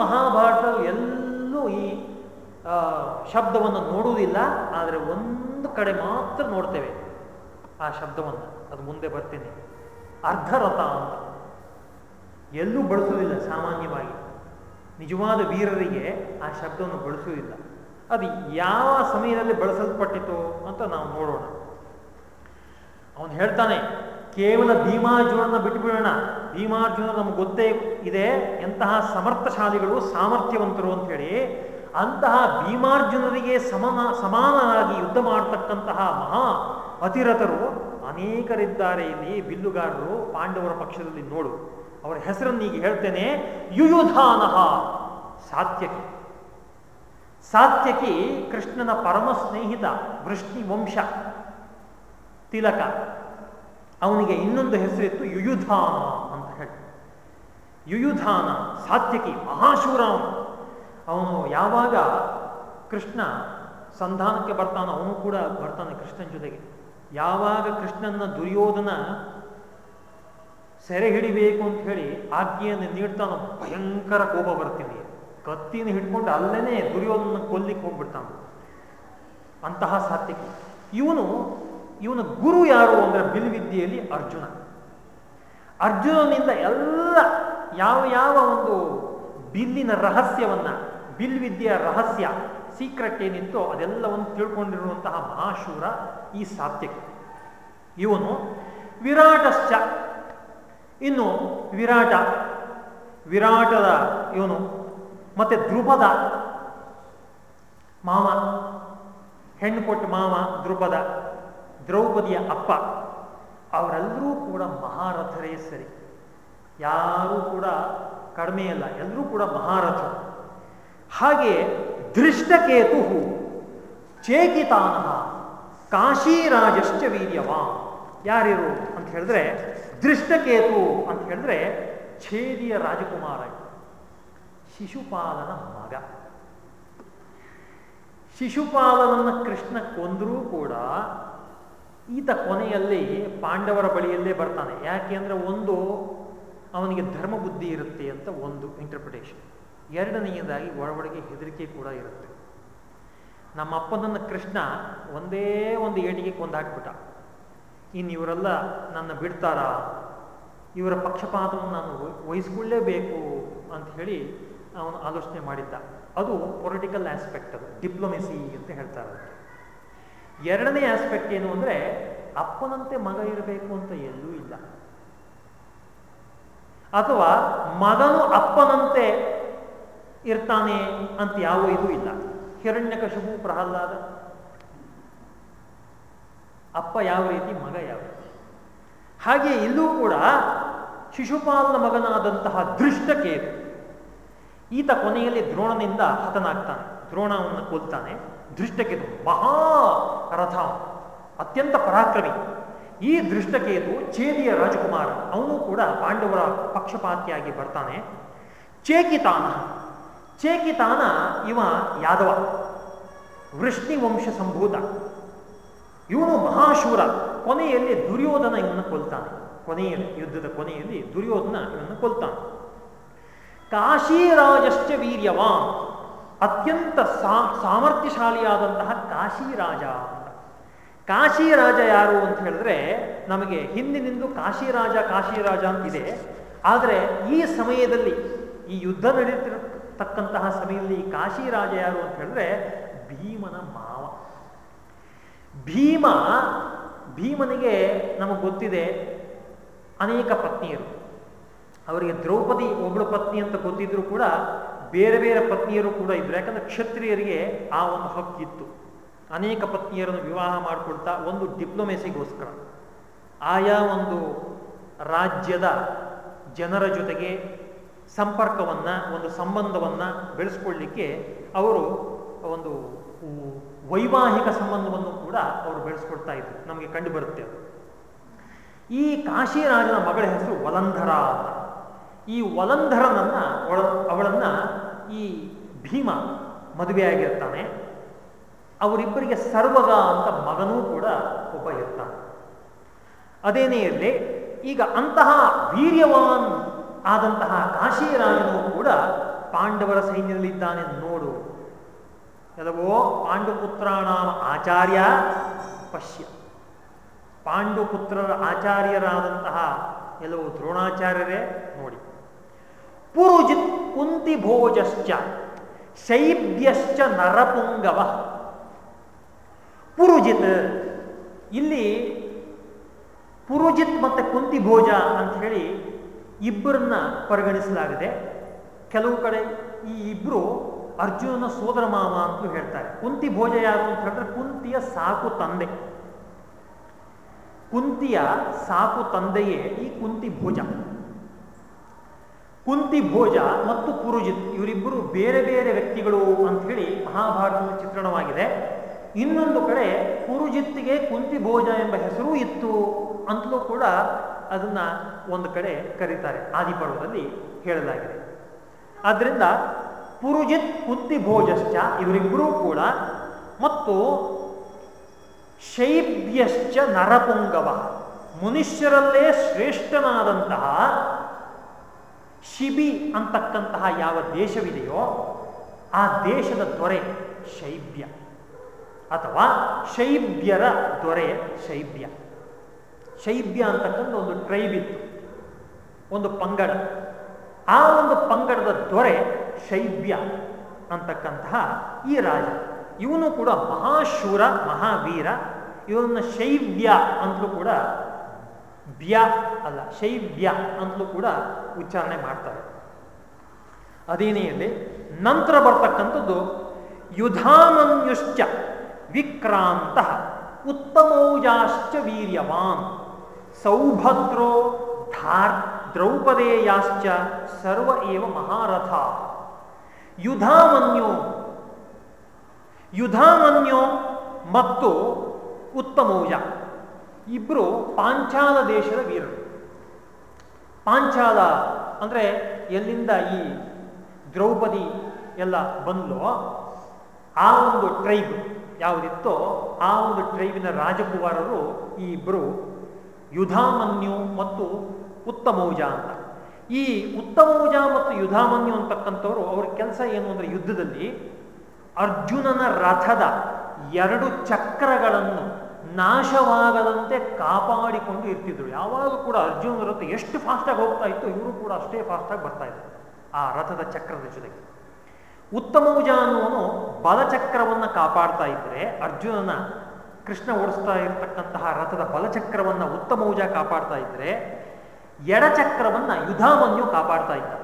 ಮಹಾಭಾರತ ಎಲ್ಲೂ ಈ ಶಬ್ದವನ್ನು ನೋಡುವುದಿಲ್ಲ, ಆದರೆ ಒಂದು ಕಡೆ ಮಾತ್ರ ನೋಡ್ತೇವೆ ಆ ಶಬ್ದವನ್ನು. ಅದು ಮುಂದೆ ಬರ್ತೀನಿ. ಅರ್ಧರಥ ಅಂತ. ಎಲ್ಲೂ ಬಳಸುವುದಿಲ್ಲ ಸಾಮಾನ್ಯವಾಗಿ. ನಿಜವಾದ ವೀರರಿಗೆ ಆ ಶಬ್ದವನ್ನು ಬಳಸುವುದಿಲ್ಲ. ಅದು ಯಾವ ಸಮಯದಲ್ಲಿ ಬಳಸಲ್ಪಟ್ಟಿತು ಅಂತ ನಾವು ನೋಡೋಣ. ಅವನು ಹೇಳ್ತಾನೆ, ಕೇವಲ ಭೀಮಾರ್ಜುನನ ಬಿಟ್ಟುಬಿಡೋಣ. ಭೀಮಾರ್ಜುನ ನಮ್ಗೆ ಗೊತ್ತೇ ಇದೆ, ಎಂತಹ ಸಮರ್ಥಶಾಲಿಗಳು, ಸಾಮರ್ಥ್ಯವಂತರು ಅಂತ ಹೇಳಿ ಅಂತಹ ಭೀಮಾರ್ಜುನರಿಗೆ ಸಮನ ಸಮಾನರಾಗಿ ಯುದ್ಧ ಮಾಡತಕ್ಕಂತಹ ಮಹಾ ಅತಿರಥರು ಅನೇಕರಿದ್ದಾರೆ ಇಲ್ಲಿ. ಬಿಲ್ಲುಗಾರರು, ಪಾಂಡವರ ಪಕ್ಷದಲ್ಲಿ ನೋಡು. ಅವರ ಹೆಸರನ್ನು ಈಗ ಹೇಳ್ತೇನೆ. ಯುಯುಧಾನಹ ಸಾತ್ಯಕಿ. ಸಾತ್ಯಕಿ ಕೃಷ್ಣನ ಪರಮ ಸ್ನೇಹಿತ, ವೃಷ್ಣಿ ವಂಶ, ತಿಲಕ. ಅವನಿಗೆ ಇನ್ನೊಂದು ಹೆಸರಿತ್ತು ಯುಯುಧಾನ ಅಂತ ಹೇಳಿ. ಯುಯುಧಾನ, ಸಾತ್ಯಕಿ ಮಹಾಶೂರ ಅವನು ಅವನು ಯಾವಾಗ ಕೃಷ್ಣ ಸಂಧಾನಕ್ಕೆ ಬರ್ತಾನೋ ಅವನು ಕೂಡ ಬರ್ತಾನೆ ಕೃಷ್ಣನ ಜೊತೆಗೆ. ಯಾವಾಗ ಕೃಷ್ಣನ ದುರ್ಯೋಧನ ಸೆರೆ ಹಿಡಿಬೇಕು ಅಂತ ಹೇಳಿ ಆಜ್ಞೆಯನ್ನು ನೀಡ್ತಾನೋ ಭಯಂಕರ ಕೋಪ ಬರ್ತೀನಿ ಕತ್ತಿನ ಹಿಡ್ಕೊಂಡು ಅಲ್ಲೇನೆ ದುರ್ಯೋಧನ ಕೊಲ್ಲಿಕ್ಕೆ ಹೋಗ್ಬಿಡ್ತಾನೆ ಅಂತಹ ಸಾತ್ವಿಕ. ಇವನು, ಇವನ ಗುರು ಯಾರು ಅಂದ್ರೆ ಬಿಲ್ವಿದ್ಯೆಯಲ್ಲಿ ಅರ್ಜುನ. ಅರ್ಜುನನಿಂದ ಎಲ್ಲ ಯಾವ ಯಾವ ಒಂದು ಬಿಲ್ಲಿನ ರಹಸ್ಯವನ್ನ ಬಿಲ್ವಿದ್ಯೆಯ ರಹಸ್ಯ ಸೀಕ್ರೆಟ್ ಏನಿತ್ತು ಅದೆಲ್ಲವನ್ನು ತಿಳ್ಕೊಂಡಿರುವಂತಹ ಮಹಾಶೂರ ಈ ಸಾತ್ಯಕಿ ಇವನು ವಿರಾಟಶ್ಚ. ಇನ್ನು ವಿರಾಟ, ವಿರಾಟದ ಇವನು, ಮತ್ತೆ ಧ್ರುಪದ. ಮಾಮ, ಹೆಣ್ಣು ಕೊಟ್ಟ ಮಾಮ ದ್ರುಪದ ದ್ರೌಪದಿಯ ಅಪ್ಪ. ಅವರೆಲ್ಲರೂ ಕೂಡ ಮಹಾರಥರೇ ಸರಿ. ಯಾರೂ ಕೂಡ ಕಡಿಮೆ ಅಲ್ಲ, ಎಲ್ಲರೂ ಕೂಡ ಮಹಾರಥ ಹಾಗೆ ದೃಷ್ಟಕೇತು ಚೇಕಿತಾನಃ ಕಾಶೀರಾಜಶ್ಚ ವೀರ್ಯವಾ ಯಾರಿರು ಅಂತ ಹೇಳಿದ್ರೆ ದೃಷ್ಟಕೇತು ಅಂತ ಹೇಳಿದ್ರೆ ಛೇದಿಯ ರಾಜಕುಮಾರ ಶಿಶುಪಾಲನ ಮಗ. ಶಿಶುಪಾಲನನ್ನ ಕೃಷ್ಣ ಕೊಂದರೂ ಕೂಡ ಈತ ಕೊನೆಯಲ್ಲಿ ಪಾಂಡವರ ಬಳಿಯಲ್ಲೇ ಬರ್ತಾನೆ. ಯಾಕೆ ಅಂದರೆ ಒಂದು, ಅವನಿಗೆ ಧರ್ಮ ಬುದ್ಧಿ ಇರುತ್ತೆ ಅಂತ ಒಂದು ಇಂಟರ್ಪ್ರಿಟೇಷನ್ ಎರಡನೆಯದಾಗಿ ಒಳಗೊಳಗೆ ಹೆದರಿಕೆ ಕೂಡ ಇರುತ್ತೆ. ನಮ್ಮ ಅಪ್ಪನನ್ನ ಕೃಷ್ಣ ಒಂದೇ ಒಂದು ಏಟಿಗೆ ಕೊಂದಾಕ್ಬಿಟ್ಟ ಇನ್ನು ಇವರೆಲ್ಲ ನನ್ನ ಬಿಡ್ತಾರಾ? ಇವರ ಪಕ್ಷಪಾತವನ್ನು ನಾನು ವಹಿಸ್ಕೊಳ್ಳೇಬೇಕು ಅಂತ ಹೇಳಿ ಅವನು ಆಲೋಚನೆ ಮಾಡಿದ್ದ. ಅದು ಪೊಲಿಟಿಕಲ್ ಆಸ್ಪೆಕ್ಟ್ ಅದು ಡಿಪ್ಲೊಮೆಸಿ ಅಂತ ಹೇಳ್ತಾರೆ ಎರಡನೇ ಆಸ್ಪೆಕ್ಟ್ ಏನು ಅಂದರೆ ಅಪ್ಪನಂತೆ ಮಗ ಇರಬೇಕು ಅಂತ ಎಲ್ಲೂ ಇಲ್ಲ. ಅಥವಾ ಮಗನು ಅಪ್ಪನಂತೆ ಇರ್ತಾನೆ ಅಂತ ಯಾವ ಇದು ಇಲ್ಲ. ಹಿರಣ್ಯಕಶುಭು ಪ್ರಹ್ಲಾದ. ಅಪ್ಪ ಯಾವ ರೀತಿ, ಮಗ ಯಾವ ರೀತಿ. ಹಾಗೆ ಇಲ್ಲೂ ಕೂಡ ಶಿಶುಪಾಲನ ಮಗನಾದಂತಹ ದೃಷ್ಟಕೇತು ಈತ ಕೊನೆಯಲ್ಲಿ ದ್ರೋಣನಿಂದ ಹತನಾಗ್ತಾನೆ. ದ್ರೋಣವನ್ನು ಕೊಲ್ತಾನೆ. ದೃಷ್ಟಕೇತು ಮಹಾ ರಥ. ಅತ್ಯಂತ ಪರಾಕ್ರಮಿ. ಈ ದೃಷ್ಟಕೇತು ಚೇದಿಯ ರಾಜಕುಮಾರ. ಅವನು ಕೂಡ ಪಾಂಡವರ ಪಕ್ಷಪಾತಿಯಾಗಿ ಬರ್ತಾನೆ. ಚೇಕಿತಾನ. ಚೇಕಿತಾನ ಇವ ಯಾದವ. ವೃಷ್ಣಿ ವಂಶ ಸಂಭೂತ ಇವನು ಮಹಾಶೂರ. ಕೊನೆಯಲ್ಲಿ ದುರ್ಯೋಧನ ಇವನ್ನು ಕೊಲ್ತಾನೆ. ಕೊನೆಯಲ್ಲಿ ಯುದ್ಧದ ಕೊನೆಯಲ್ಲಿ ದುರ್ಯೋಧನ ಇವನ್ನು ಕೊಲ್ತಾನೆ. ಕಾಶಿರಾಜಶ್ಚ ವೀರ್ಯವಾನ್. ಅತ್ಯಂತ ಸಾಮರ್ಥ್ಯಶಾಲಿಯಾದಂತಹ ಕಾಶಿರಾಜ ಅಂತ. ಕಾಶಿರಾಜ ಯಾರು ಅಂತ ಹೇಳಿದ್ರೆ ನಮಗೆ ಹಿಂದಿನಿಂದ ಕಾಶಿರಾಜ ಕಾಶಿರಾಜ ಅಂತಿದೆ. ಆದರೆ ಈ ಸಮಯದಲ್ಲಿ ಈ ಯುದ್ಧ ನಡೀತಿರತಕ್ಕಂತಹ ಸಮಯದಲ್ಲಿ ಕಾಶಿರಾಜ ಯಾರು ಅಂತ ಹೇಳಿದ್ರೆ ಭೀಮನ ಮಾವ. ಭೀಮ, ಭೀಮನಿಗೆ ನಮಗೆ ಗೊತ್ತಿದೆ ಅನೇಕ ಪತ್ನಿಯರು. ಅವರಿಗೆ ದ್ರೌಪದಿ ಒಬ್ಬಳು ಪತ್ನಿ ಅಂತ ಗೊತ್ತಿದ್ರು ಕೂಡ ಬೇರೆ ಬೇರೆ ಪತ್ನಿಯರು ಕೂಡ ಇದ್ರು. ಯಾಕಂದ್ರೆ ಕ್ಷತ್ರಿಯರಿಗೆ ಆ ಒಂದು ಹಕ್ಕಿತ್ತು. ಅನೇಕ ಪತ್ನಿಯರನ್ನು ವಿವಾಹ ಮಾಡಿಕೊಡ್ತಾ ಒಂದು ಡಿಪ್ಲೊಮೆಸಿಗೋಸ್ಕರ ಆಯಾ ಒಂದು ರಾಜ್ಯದ ಜನರ ಜೊತೆಗೆ ಸಂಪರ್ಕವನ್ನ, ಒಂದು ಸಂಬಂಧವನ್ನ ಬೆಳೆಸ್ಕೊಳ್ಳಿಕ್ಕೆ ಅವರು ಒಂದು ವೈವಾಹಿಕ ಸಂಬಂಧವನ್ನು ಕೂಡ ಅವರು ಬೆಳೆಸ್ಕೊಳ್ತಾ ಇದ್ರು. ನಮಗೆ ಕಂಡು ಬರುತ್ತೆ ಈ ಕಾಶಿರಾಜನ ಮಗಳ ಹೆಸರು ವಲಂಧರ ಅಂತ. ಈ ವಲಂಧರನನ್ನ ಅವಳನ್ನ ಈ ಭೀಮ ಮದುವೆಯಾಗಿರ್ತಾನೆ ಅವರಿಬ್ಬರಿಗೆ ಸರ್ವಗ ಅಂತ ಮಗನೂ ಕೂಡ ಒಬ್ಬ ಇರ್ತಾನೆ. ಅದೇನೇ ಇರಲಿ, ಈಗ ಅಂತಹ ವೀರ್ಯವಾನ್ ಆದಂತಹ ಕಾಶಿರಾಜನು ಕೂಡ ಪಾಂಡವರ ಸೈನ್ಯದಲ್ಲಿದ್ದಾನೆ ನೋಡು. ಎಲ್ಲವೋ ಪಾಂಡುಪುತ್ರಾಣಾಮ ಆಚಾರ್ಯ ಪಶ್ಯ. ಪಾಂಡುಪುತ್ರರ ಆಚಾರ್ಯರಾದಂತಹ ಕೆಲವು ದ್ರೋಣಾಚಾರ್ಯರೇ ನೋಡಿ. ಪುರುಜಿತ್ ಕುಂತಿ ಭೋಜಶ್ಚ ಶೈಬ್ಯಶ್ಚ ನರಪುಂಗವ. ಪುರುಜಿತ್, ಇಲ್ಲಿ ಪುರುಜಿತ್ ಮತ್ತು ಕುಂತಿ ಭೋಜ ಅಂತ ಹೇಳಿ ಇಬ್ಬರನ್ನ ಪರಿಗಣಿಸಲಾಗಿದೆ. ಕೆಲವು ಕಡೆ ಈ ಇಬ್ಬರು ಅರ್ಜುನನ ಸೋದರ ಮಾವ ಅಂತಲೂ ಹೇಳ್ತಾರೆ. ಕುಂತಿ ಭೋಜ ಯಾರು ಅಂತ ಹೇಳಿದ್ರೆ ಕುಂತಿಯ ಸಾಕು ತಂದೆ. ಕುಂತಿಯ ಸಾಕು ತಂದೆಯೇ ಈ ಕುಂತಿ ಭೋಜ. ಕುಂತಿ ಭೋಜ ಮತ್ತು ಪುರುಜಿತ್ ಇವರಿಬ್ಬರು ಬೇರೆ ಬೇರೆ ವ್ಯಕ್ತಿಗಳು ಅಂತ ಹೇಳಿ ಮಹಾಭಾರತದ ಚಿತ್ರಣವಾಗಿದೆ. ಇನ್ನೊಂದು ಕಡೆ ಪುರುಜಿತ್ತಿಗೆ ಕುಂತಿ ಭೋಜ ಎಂಬ ಹೆಸರು ಇತ್ತು ಅಂತಲೂ ಕೂಡ ಅದನ್ನ ಒಂದು ಕಡೆ ಕರೀತಾರೆ. ಆದಿಪರ್ವದಲ್ಲಿ ಹೇಳಲಾಗಿದೆ. ಆದ್ರಿಂದ ಪುರುಜಿತ್ ಕುಂತಿ ಭೋಜಶ್ಚ ಇವರಿಬ್ಬರೂ ಕೂಡ ಮತ್ತು ಶೈಬ್ಯಶ್ಚ ನರಪುಂಗವ ಮನುಷ್ಯರಲ್ಲೇ ಶ್ರೇಷ್ಠನಾದಂತಹ ಶಿಬಿ ಅಂತಕ್ಕಂತಹ ಯಾವ ದೇಶವಿದೆಯೋ ಆ ದೇಶದ ದೊರೆ ಶೈಬ್ಯ. ಅಥವಾ ಶೈಬ್ಯರ ದೊರೆ ಶೈಬ್ಯ. ಶೈಬ್ಯ ಅಂತಕ್ಕಂಥ ಒಂದು ಟ್ರೈಬ್ ಇತ್ತು. ಒಂದು ಪಂಗಡ. ಆ ಒಂದು ಪಂಗಡದ ದೊರೆ ಶೈಬ್ಯ ಅಂತಕ್ಕಂತಹ ಈ ರಾಜ. ಇವನು ಕೂಡ ಮಹಾಶೂರ, ಮಹಾವೀರ. ಇವನ್ನ ಶೈವ್ಯ ಅಂತಲೂ ಕೂಡ ಬ್ಯ ಅಲ್ಲ ಶೈವ್ಯ ಅಂತಲೂ ಕೂಡ ಉಚ್ಚಾರಣೆ ಮಾಡ್ತಾರೆ. ಅದೇನೆಯಲ್ಲಿ ನಂತರ ಬರ್ತಕ್ಕಂಥದ್ದು ಯುಧಾಮನ್ಯುಶ್ಚ ವಿಕ್ರಾಂತ ಉತ್ತಮೌಜಾಶ್ಚ ವೀರ್ಯವಾನ್. ಸೌಭದ್ರೋ ಧಾರ್ ದ್ರೌಪದೇಯಾಶ್ಚ ಸರ್ವ ಏವ ಮಹಾರಥ. ಯುಧಾಮನ್ಯೋ ಯುಧಾಮನ್ಯೋ ಮತ್ತು ಉತ್ತಮೌಜ. ಇಬ್ಬರು ಪಾಂಚಾಲ ದೇಶದ ವೀರರು. ಪಾಂಚಾಲ ಅಂದರೆ ಎಲ್ಲಿಂದ ಈ ದ್ರೌಪದಿ ಎಲ್ಲ ಬಂದ್ಲೋ, ಆ ಒಂದು ಟ್ರೈಬ್ ಯಾವುದಿತ್ತೋ ಆ ಒಂದು ಟ್ರೈಬಿನ ರಾಜಕುಮಾರರು ಈ ಇಬ್ಬರು ಯುಧಾಮನ್ಯು ಮತ್ತು ಉತ್ತಮೌಜ ಅಂತ. ಈ ಉತ್ತಮೌಜ ಮತ್ತು ಯುಧಾಮನ್ಯು ಅಂತಕ್ಕಂಥವ್ರು ಅವ್ರ ಕೆಲಸ ಏನು ಅಂದರೆ ಯುದ್ಧದಲ್ಲಿ ಅರ್ಜುನನ ರಥದ ಎರಡು ಚಕ್ರಗಳನ್ನು ನಾಶವಾಗದಂತೆ ಕಾಪಾಡಿಕೊಂಡು ಇರ್ತಿದ್ರು. ಯಾವಾಗಲೂ ಕೂಡ ಅರ್ಜುನ ರಥ ಎಷ್ಟು ಫಾಸ್ಟಾಗಿ ಹೋಗ್ತಾ ಇತ್ತು, ಇವರು ಕೂಡ ಅಷ್ಟೇ ಫಾಸ್ಟಾಗಿ ಬರ್ತಾ ಇದ್ರು ಆ ರಥದ ಚಕ್ರದ ಜೊತೆಗೆ. ಉತ್ತಮೌಜ ಅನ್ನುವನು ಬಲಚಕ್ರವನ್ನು ಕಾಪಾಡ್ತಾ ಇದ್ರೆ ಅರ್ಜುನನ ಕೃಷ್ಣ ಓಡಿಸ್ತಾ ಇರತಕ್ಕಂತಹ ರಥದ ಬಲಚಕ್ರವನ್ನು ಉತ್ತಮೌಜ ಕಾಪಾಡ್ತಾ ಇದ್ರೆ ಎಡಚಕ್ರವನ್ನು ಯುಧಾಮನ್ಯು ಕಾಪಾಡ್ತಾ ಇದ್ದ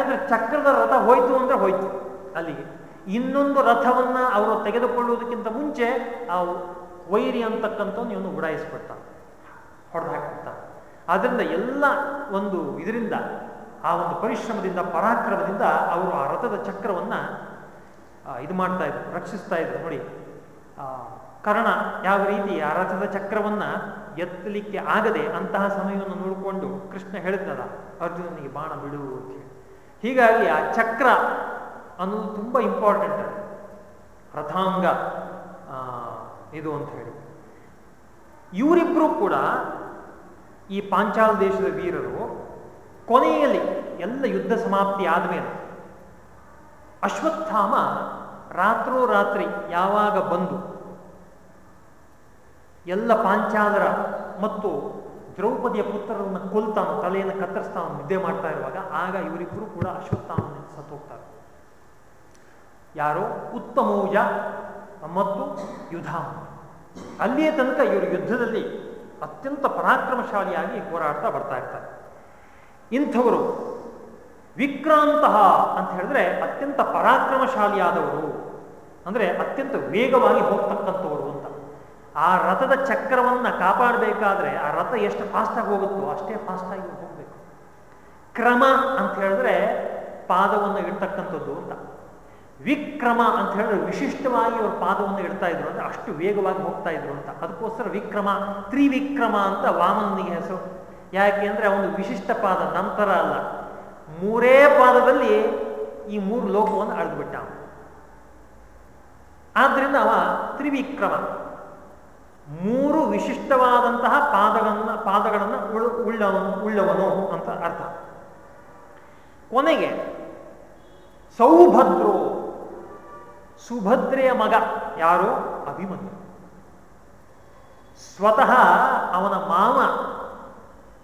ಅಂದರೆ ಚಕ್ರದ ರಥ ಹೋಯ್ತು ಅಂದರೆ ಹೋಯ್ತು. ಅಲ್ಲಿಗೆ ಇನ್ನೊಂದು ರಥವನ್ನು ಅವರು ತೆಗೆದುಕೊಳ್ಳುವುದಕ್ಕಿಂತ ಮುಂಚೆ ಆ ವೈರಿ ಅಂತಕ್ಕಂಥವ್ನು ಇವನು ಉಡಾಯಿಸ್ಬಿಡ್ತಾನೆ ಹೊಡೆದು ಹಾಕ್ಬಿಡ್ತಾನೆ ಆದ್ದರಿಂದ ಎಲ್ಲ ಒಂದು ಇದರಿಂದ, ಆ ಒಂದು ಪರಿಶ್ರಮದಿಂದ, ಪರಾಕ್ರಮದಿಂದ ಅವರು ಆ ರಥದ ಚಕ್ರವನ್ನು ಇದು ಮಾಡ್ತಾ ಇದ್ರು, ರಕ್ಷಿಸ್ತಾ ಇದ್ರು. ನೋಡಿ ಕರ್ಣ ಯಾವ ರೀತಿ ಆ ರಥದ ಚಕ್ರವನ್ನ ಎತ್ತಲಿಕ್ಕೆ ಆಗದೆ ಅಂತಹ ಸಮಯವನ್ನು ನೋಡಿಕೊಂಡು ಕೃಷ್ಣ ಹೇಳಿದ್ನಲ್ಲ, ಅರ್ಜುನನಿಗೆ ಬಾಣ ಬಿಡು ಅಂತ ಹೇಳಿ. ಹೀಗಾಗಿ ಆ ಚಕ್ರ ಅನ್ನೋದು ತುಂಬ ಇಂಪಾರ್ಟೆಂಟ್ ರಥಾಂಗ ಇದು ಅಂತ ಹೇಳಿ. ಇವರಿಬ್ಬರೂ ಕೂಡ ಈ ಪಾಂಚಾಲ ದೇಶದ ವೀರರು ಕೊನೆಯಲ್ಲಿ ಎಲ್ಲ ಯುದ್ಧ ಸಮಾಪ್ತಿ ಆದಮೇಲೆ ಅಶ್ವತ್ಥಾಮ ರಾತ್ರೋರಾತ್ರಿ ಯಾವಾಗ ಬಂದು ಎಲ್ಲ ಪಾಂಚಾಲರ ಮತ್ತು ದ್ರೌಪದಿಯ ಪುತ್ರರನ್ನು ಕೊಲ್ತಾನು, ತಲೆಯನ್ನು ಕತ್ತರಿಸ್ತಾನು, ನಿದ್ದೆ ಮಾಡ್ತಾ ಇರುವಾಗ ಆಗ ಇವರಿಬ್ಬರು ಕೂಡ ಅಶ್ವತ್ಥಾನ ಸತ್ತು ಹೋಗ್ತಾರೆ. ಯಾರೋ? ಉತ್ತಮೋಜ ಮತ್ತು ಯುಧಾಮ. ಅಲ್ಲಿಯೇ ತನಕ ಇವರು ಯುದ್ಧದಲ್ಲಿ ಅತ್ಯಂತ ಪರಾಕ್ರಮಶಾಲಿಯಾಗಿ ಹೋರಾಡ್ತಾ ಬರ್ತಾ ಇರ್ತಾರೆ. ಇಂಥವರು ವಿಕ್ರಾಂತ ಅಂತ ಹೇಳಿದ್ರೆ ಅತ್ಯಂತ ಪರಾಕ್ರಮಶಾಲಿಯಾದವರು. ಅಂದರೆ ಅತ್ಯಂತ ವೇಗವಾಗಿ ಹೋಗ್ತಕ್ಕಂಥವರು ಅಂತ. ಆ ರಥದ ಚಕ್ರವನ್ನ ಕಾಪಾಡಬೇಕಾದ್ರೆ ಆ ರಥ ಎಷ್ಟು ಫಾಸ್ಟಾಗಿ ಹೋಗುತ್ತೋ ಅಷ್ಟೇ ಫಾಸ್ಟಾಗಿ ಹೋಗಬೇಕು. ಕ್ರಮ ಅಂತ ಹೇಳಿದ್ರೆ ಪಾದವನ್ನು ಇಡ್ತಕ್ಕಂಥದ್ದು ಅಂತ. ವಿಕ್ರಮ ಅಂತ ಹೇಳಿದ್ರೆ ವಿಶಿಷ್ಟವಾಗಿ ಅವರು ಪಾದವನ್ನು ಇಡ್ತಾ ಇದ್ರು ಅಂದ್ರೆ ಅಷ್ಟು ವೇಗವಾಗಿ ಹೋಗ್ತಾ ಇದ್ರು ಅಂತ. ಅದಕ್ಕೋಸ್ಕರ ವಿಕ್ರಮ, ತ್ರಿವಿಕ್ರಮ ಅಂತ ವಾಮನಿಗೆ ಹೆಸರು. ಯಾಕೆ ಅಂದ್ರೆ ಅವನು ವಿಶಿಷ್ಟ ಪಾದ ನಂತರ ಅಲ್ಲ. ಮೂರೇ ಪಾದದಲ್ಲಿ ಈ ಮೂರು ಲೋಕವನ್ನು ಅಳೆದುಬಿಟ್ಟ. ಆದ್ರಿಂದ ಅವ ತ್ರಿವಿಕ್ರಮ. ಮೂರು ವಿಶಿಷ್ಟವಾದಂತಹ ಪಾದಗಳನ್ನ, ಪಾದಗಳನ್ನು ಉಳ್ಳವನು ಉಳ್ಳವನು ಅಂತ ಅರ್ಥ. ಕೊನೆಗೆ ಸೌಭದ್ರು. ಸುಭದ್ರೆಯ ಮಗ ಯಾರು? ಅಭಿಮನ್ಯು. ಸ್ವತಃ ಅವನ ಮಾವ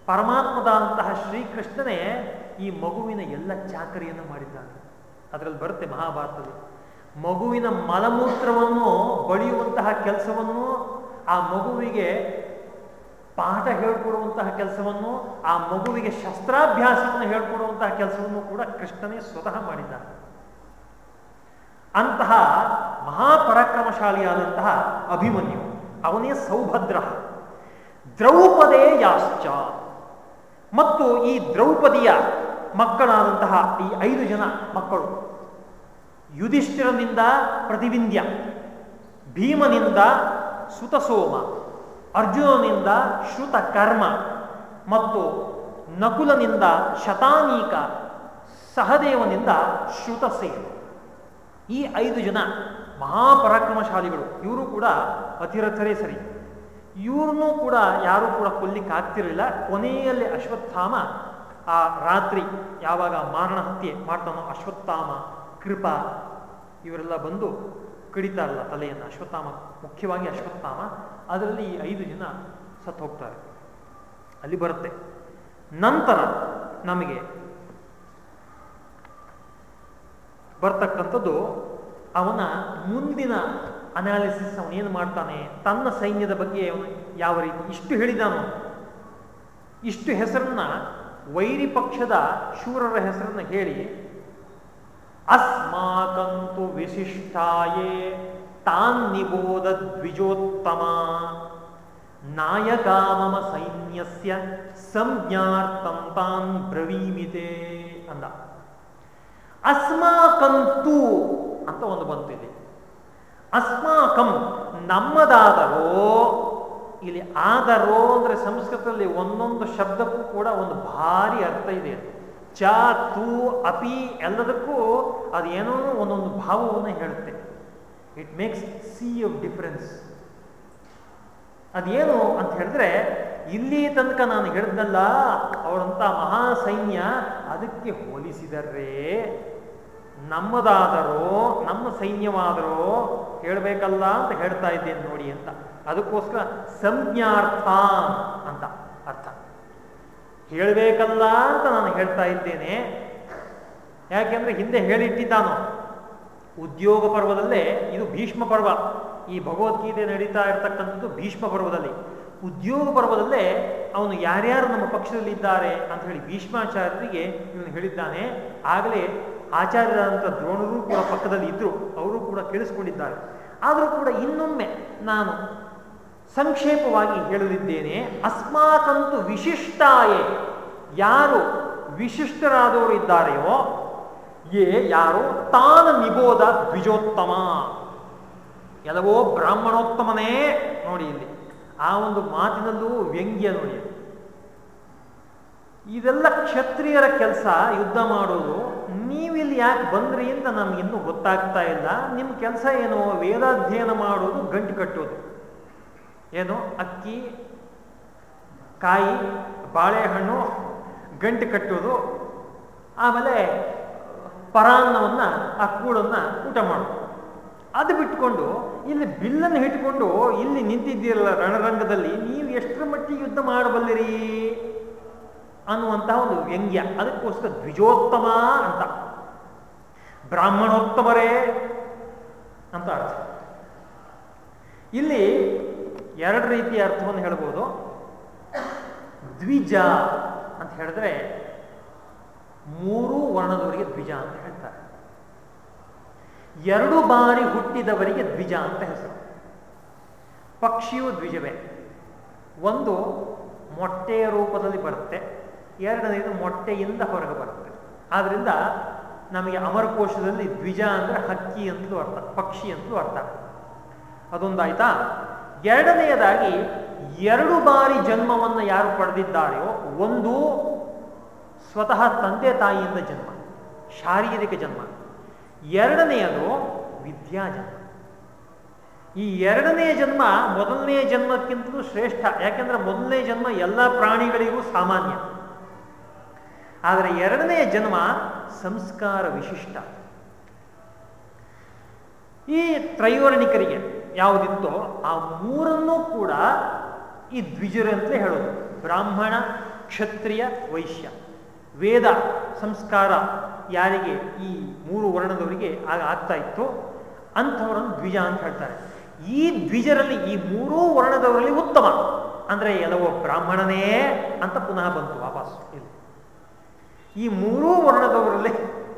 ಪರಮಾತ್ಮದಂತಹ ಶ್ರೀಕೃಷ್ಣನೇ ಈ ಮಗುವಿನ ಎಲ್ಲ ಚಾಕರಿಯನ್ನು ಮಾಡಿದ್ದಾನೆ. ಅದರಲ್ಲಿ ಬರುತ್ತೆ ಮಹಾಭಾರತದಲ್ಲಿ. ಮಗುವಿನ ಮಲಮೂತ್ರವನ್ನು ಬಳಿಯುವಂತಹ ಕೆಲಸವನ್ನು, ಆ ಮಗುವಿಗೆ ಪಾಠ ಹೇಳ್ಕೊಡುವಂತಹ ಕೆಲಸವನ್ನು, ಆ ಮಗುವಿಗೆ ಶಸ್ತ್ರಾಭ್ಯಾಸವನ್ನು ಹೇಳ್ಕೊಡುವಂತಹ ಕೆಲಸವನ್ನು ಕೂಡ ಕೃಷ್ಣನೇ ಸ್ವತಃ ಮಾಡಿದ್ದಾನೆ. ಅಂತಹ ಮಹಾಪರಾಕ್ರಮಶಾಲಿಯಾದಂತಹ ಅಭಿಮನ್ಯು, ಅವನೇ ಸೌಭದ್ರ. ದ್ರೌಪದೇ ಯಾಶ್ಚ ಮತ್ತು ಈ ದ್ರೌಪದಿಯ ಮಕ್ಕಳಾದಂತಹ ಈ ಐದು ಜನ ಮಕ್ಕಳು. ಯುಧಿಷ್ಠಿರನಿಂದ ಪ್ರತಿವಿಂಧ್ಯ ಭೀಮನಿಂದ ಸುತಸೋಮ, ಅರ್ಜುನನಿಂದ ಶ್ರುತ ಕರ್ಮ ಮತ್ತು ನಕುಲನಿಂದ ಶತಾನೀಕ, ಸಹದೇವನಿಂದ ಶ್ರುತಸೇನ. ಈ ಐದು ಜನ ಮಹಾಪರಾಕ್ರಮಶಾಲಿಗಳು. ಇವರು ಕೂಡ ಅತಿರಥರೇ ಸರಿ. ಇವ್ರನ್ನೂ ಕೂಡ ಯಾರೂ ಕೂಡ ಕೊಲ್ಲಿಕ್ಕಾಗ್ತಿರಲಿಲ್ಲ. ಕೊನೆಯಲ್ಲಿ ಅಶ್ವತ್ಥಾಮ ಆ ರಾತ್ರಿ ಯಾವಾಗ ಮಾರಣ ಹತ್ಯೆ ಮಾಡ್ತಾನೋ ಅಶ್ವತ್ಥಾಮ, ಕೃಪಾ, ಇವರೆಲ್ಲ ಬಂದು ಕಡಿತಾರಲ್ಲ ತಲೆಯನ್ನು. ಅಶ್ವತ್ಥಾಮ, ಮುಖ್ಯವಾಗಿ ಅಶ್ವತ್ಥಾಮ. ಅದರಲ್ಲಿ ಈ ಐದು ಜನ ಸತ್ತು ಹೋಗ್ತಾರೆ. ಅಲ್ಲಿ ಬರುತ್ತೆ. ನಂತರ ನಮಗೆ ಬರ್ತಕ್ಕಂಥದ್ದು ಅವನ ಮುಂದಿನ ಅನಾಲಿಸಿಸ್ ಅವನೇನು ಮಾಡ್ತಾನೆ? ತನ್ನ ಸೈನ್ಯದ ಬಗ್ಗೆ ಅವನು ಯಾವ ರೀತಿ ಇಷ್ಟು ಹೇಳಿದಾನೋ. ಇಷ್ಟು ಹೆಸರನ್ನ ವೈರಿ ಪಕ್ಷದ ಶೂರರ ಹೆಸರನ್ನು ಹೇಳಿ. ಅಸ್ಮಾಕಂತು ವಿಶಿಷ್ಟಾಯೇ ತಾನ್ ನಿಬೋಧ ದ್ವಿಜೋತ್ತಮ. ನಾಯಕ ಮಮ ಸೈನ್ಯಸ್ಯ ಸಂಜ್ಞಾರ್ಥಂ ತಾನ್ ಬ್ರವೀಮಿತೆ ಅಂದ. ಅಸ್ಮಾಕಂತು ಅಂತ ಒಂದು ಬಂತಿದೆ ಅಸ್ಮಾಕಂ ನಮ್ಮದಾದರೋ ಇಲ್ಲಿ ಆದರೋ ಅಂದರೆ ಸಂಸ್ಕೃತದಲ್ಲಿ ಒಂದೊಂದು ಶಬ್ದಕ್ಕೂ ಕೂಡ ಒಂದು ಭಾರಿ ಅರ್ಥ ಇದೆ ಚ, ತು, ಅಪಿ ಎಲ್ಲದಕ್ಕೂ ಅದೇನೋ ಒಂದೊಂದು ಭಾವವನ್ನು ಹೇಳುತ್ತೆ. It makes sea of difference ಅದೇನು ಅಂತ ಹೇಳಿದ್ರೆ, ಇಲ್ಲಿ ತನಕ ನಾನು ಹೇಳಿದ್ನಲ್ಲ ಅವರಂತ ಮಹಾಸೈನ್ಯ ಅದಕ್ಕೆ ಹೋಲಿಸಿದರೆ, ನಮ್ಮದಾದರೋ, ನಮ್ಮ ಸೈನ್ಯವಾದರೋ ಹೇಳಬೇಕಲ್ಲ ಅಂತ ಹೇಳ್ತಾ ಇದ್ದೇನೆ ನೋಡಿ ಅಂತ. ಅದಕ್ಕೋಸ್ಕರ ಸಂಜ್ಞಾರ್ಥ ಅಂತ ಅರ್ಥ. ಹೇಳಬೇಕಲ್ಲ ಅಂತ ನಾನು ಹೇಳ್ತಾ ಇದ್ದೇನೆ. ಯಾಕೆಂದ್ರೆ ಹಿಂದೆ ಹೇಳಿಟ್ಟಿದ್ದಾನು. ಉದ್ಯೋಗ ಪರ್ವದಲ್ಲೇ ಇದು ಭೀಷ್ಮ ಪರ್ವ. ಈ ಭಗವದ್ಗೀತೆ ನಡೀತಾ ಇರತಕ್ಕಂಥದ್ದು ಭೀಷ್ಮ ಪರ್ವದಲ್ಲಿ. ಉದ್ಯೋಗ ಪರ್ವದಲ್ಲೇ ಅವನು ಯಾರ್ಯಾರು ನಮ್ಮ ಪಕ್ಷದಲ್ಲಿ ಇದ್ದಾರೆ ಅಂತ ಹೇಳಿ ಭೀಷ್ಮಾಚಾರ್ಯರಿಗೆ ಇವನು ಹೇಳಿದ್ದಾನೆ. ಆಗಲೇ ಆಚಾರ್ಯರಾದಂಥ ದ್ರೋಣರು ಕೂಡ ಪಕ್ಕದಲ್ಲಿ ಇದ್ದರು ಅವರು ಕೂಡ ಕೇಳಿಸ್ಕೊಂಡಿದ್ದಾರೆ. ಆದರೂ ಕೂಡ ಇನ್ನೊಮ್ಮೆ ನಾನು ಸಂಕ್ಷೇಪವಾಗಿ ಹೇಳಲಿದ್ದೇನೆ, ಅಸ್ಮಾಕಂತೂ ವಿಶಿಷ್ಟಾಯೇ, ಯಾರು ವಿಶಿಷ್ಟರಾದವರು ಇದ್ದಾರೆಯೋ ಏ ಯಾರು, ತಾನ ನಿಬೋಧ ದ್ವಿಜೋತ್ತಮ. ಎಲ್ಲವೋ ಬ್ರಾಹ್ಮಣೋತ್ತಮನೇ ನೋಡಿ ಇಲ್ಲಿ. ಆ ಒಂದು ಮಾತಿನಲ್ಲೂ ವ್ಯಂಗ್ಯ ನೋಡಿ. ಇದೆಲ್ಲ ಕ್ಷತ್ರಿಯರ ಕೆಲಸ, ಯುದ್ಧ ಮಾಡೋದು. ನೀವಿಲ್ಲಿ ಯಾಕೆ ಬಂದ್ರಿ ಅಂತ ನಮ್ಗಿನ್ನೂ ಗೊತ್ತಾಗ್ತಾ ಇಲ್ಲ. ನಿಮ್ಮ ಕೆಲಸ ಏನು? ವೇದಾಧ್ಯಯನ ಮಾಡೋದು, ಗಂಟು ಕಟ್ಟೋದು. ಏನು? ಅಕ್ಕಿ, ಕಾಯಿ, ಬಾಳೆಹಣ್ಣು, ಗಂಟು ಕಟ್ಟೋದು ಆಮೇಲೆ ಪರಾನ್ನವನ್ನ ಆ ಕೂಳನ್ನ ಊಟ ಮಾಡೋದು ಅದು ಬಿಟ್ಕೊಂಡು ಇಲ್ಲಿ ಬಿಲ್ಲನ್ನು ಇಟ್ಕೊಂಡು ಇಲ್ಲಿ ನಿಂತಿದ್ದೀರಲ್ಲ ರಣರಂಗದಲ್ಲಿ, ನೀವು ಎಷ್ಟರ ಮಟ್ಟಿಗೆ ಯುದ್ಧ ಮಾಡಬಲ್ಲಿರಿ ಅನ್ನುವಂತಹ ಒಂದು ವ್ಯಂಗ್ಯ. ಅದಕ್ಕೋಸ್ಕರ ದ್ವಿಜೋತ್ತಮ ಅಂತ. ಬ್ರಾಹ್ಮಣೋತ್ತಮರೇ ಅಂತ ಅರ್ಥ. ಇಲ್ಲಿ ಎರಡು ರೀತಿಯ ಅರ್ಥವನ್ನು ಹೇಳ್ಬೋದು. ದ್ವಿಜ ಅಂತ ಹೇಳಿದ್ರೆ ಮೂರು ವರ್ಣದವರಿಗೆ ದ್ವಿಜ ಅಂತ ಹೇಳ್ತಾರೆ. ಎರಡು ಬಾರಿ ಹುಟ್ಟಿದವರಿಗೆ ದ್ವಿಜ ಅಂತ ಹೆಸರು. ಪಕ್ಷಿಯು ದ್ವಿಜವೇ. ಒಂದು ಮೊಟ್ಟೆಯ ರೂಪದಲ್ಲಿ ಬರುತ್ತೆ, ಎರಡನೇದು ಮೊಟ್ಟೆಯಿಂದ ಹೊರಗೆ ಬರುತ್ತೆ. ಆದ್ರಿಂದ ನಮಗೆ ಅಮರಕೋಶದಲ್ಲಿ ದ್ವಿಜ ಅಂದ್ರೆ ಹಕ್ಕಿ ಅಂತಲೂ ಅರ್ಥ, ಪಕ್ಷಿ ಅಂತಲೂ ಅರ್ಥ. ಅದೊಂದಾಯ್ತಾ? ಎರಡನೆಯದಾಗಿ ಎರಡು ಬಾರಿ ಜನ್ಮವನ್ನು ಯಾರು ಪಡೆದಿದ್ದಾರೆಯೋ ಒಂದು ಸ್ವತಃ ತಂದೆ ತಾಯಿಯಿಂದ ಜನ್ಮ, ಶಾರೀರಿಕ ಜನ್ಮ. ಎರಡನೆಯದು ವಿದ್ಯಾ ಜನ್ಮ. ಈ ಎರಡನೆಯ ಜನ್ಮ ಮೊದಲನೆಯ ಜನ್ಮಕ್ಕಿಂತಲೂ ಶ್ರೇಷ್ಠ, ಯಾಕೆಂದ್ರೆ ಮೊದಲನೇ ಜನ್ಮ ಎಲ್ಲ ಪ್ರಾಣಿಗಳಿಗೂ ಸಾಮಾನ್ಯ. ಆದರೆ ಎರಡನೆಯ ಜನ್ಮ ಸಂಸ್ಕಾರ ವಿಶಿಷ್ಟ. ಈ ತ್ರೈವರ್ಣಿಕರಿಗೆ ಯಾವುದಿತ್ತೋ ಆ ಮೂರನ್ನೂ ಕೂಡ ಈ ದ್ವಿಜರು ಅಂತಲೇ ಹೇಳೋದು. ಬ್ರಾಹ್ಮಣ, ಕ್ಷತ್ರಿಯ, ವೈಶ್ಯ. ವೇದ, ಸಂಸ್ಕಾರ ಯಾರಿಗೆ ಈ ಮೂರು ವರ್ಣದವರಿಗೆ ಆಗ ಆಗ್ತಾ ಇತ್ತು ಅಂಥವರನ್ನು ದ್ವಿಜ ಅಂತ ಹೇಳ್ತಾರೆ. ಈ ದ್ವಿಜರಲ್ಲಿ ಈ ಮೂರೂ ವರ್ಣದವರಲ್ಲಿ ಉತ್ತಮ. ಅಂದರೆ ಎಲ್ಲವೋ ಬ್ರಾಹ್ಮಣನೇ ಅಂತ ಪುನಃ ಬಂತು ವಾಪಸ್ ಇಲ್ಲಿ. ಈ ಮೂರೂ ವರ್ಣದವರಲ್ಲಿ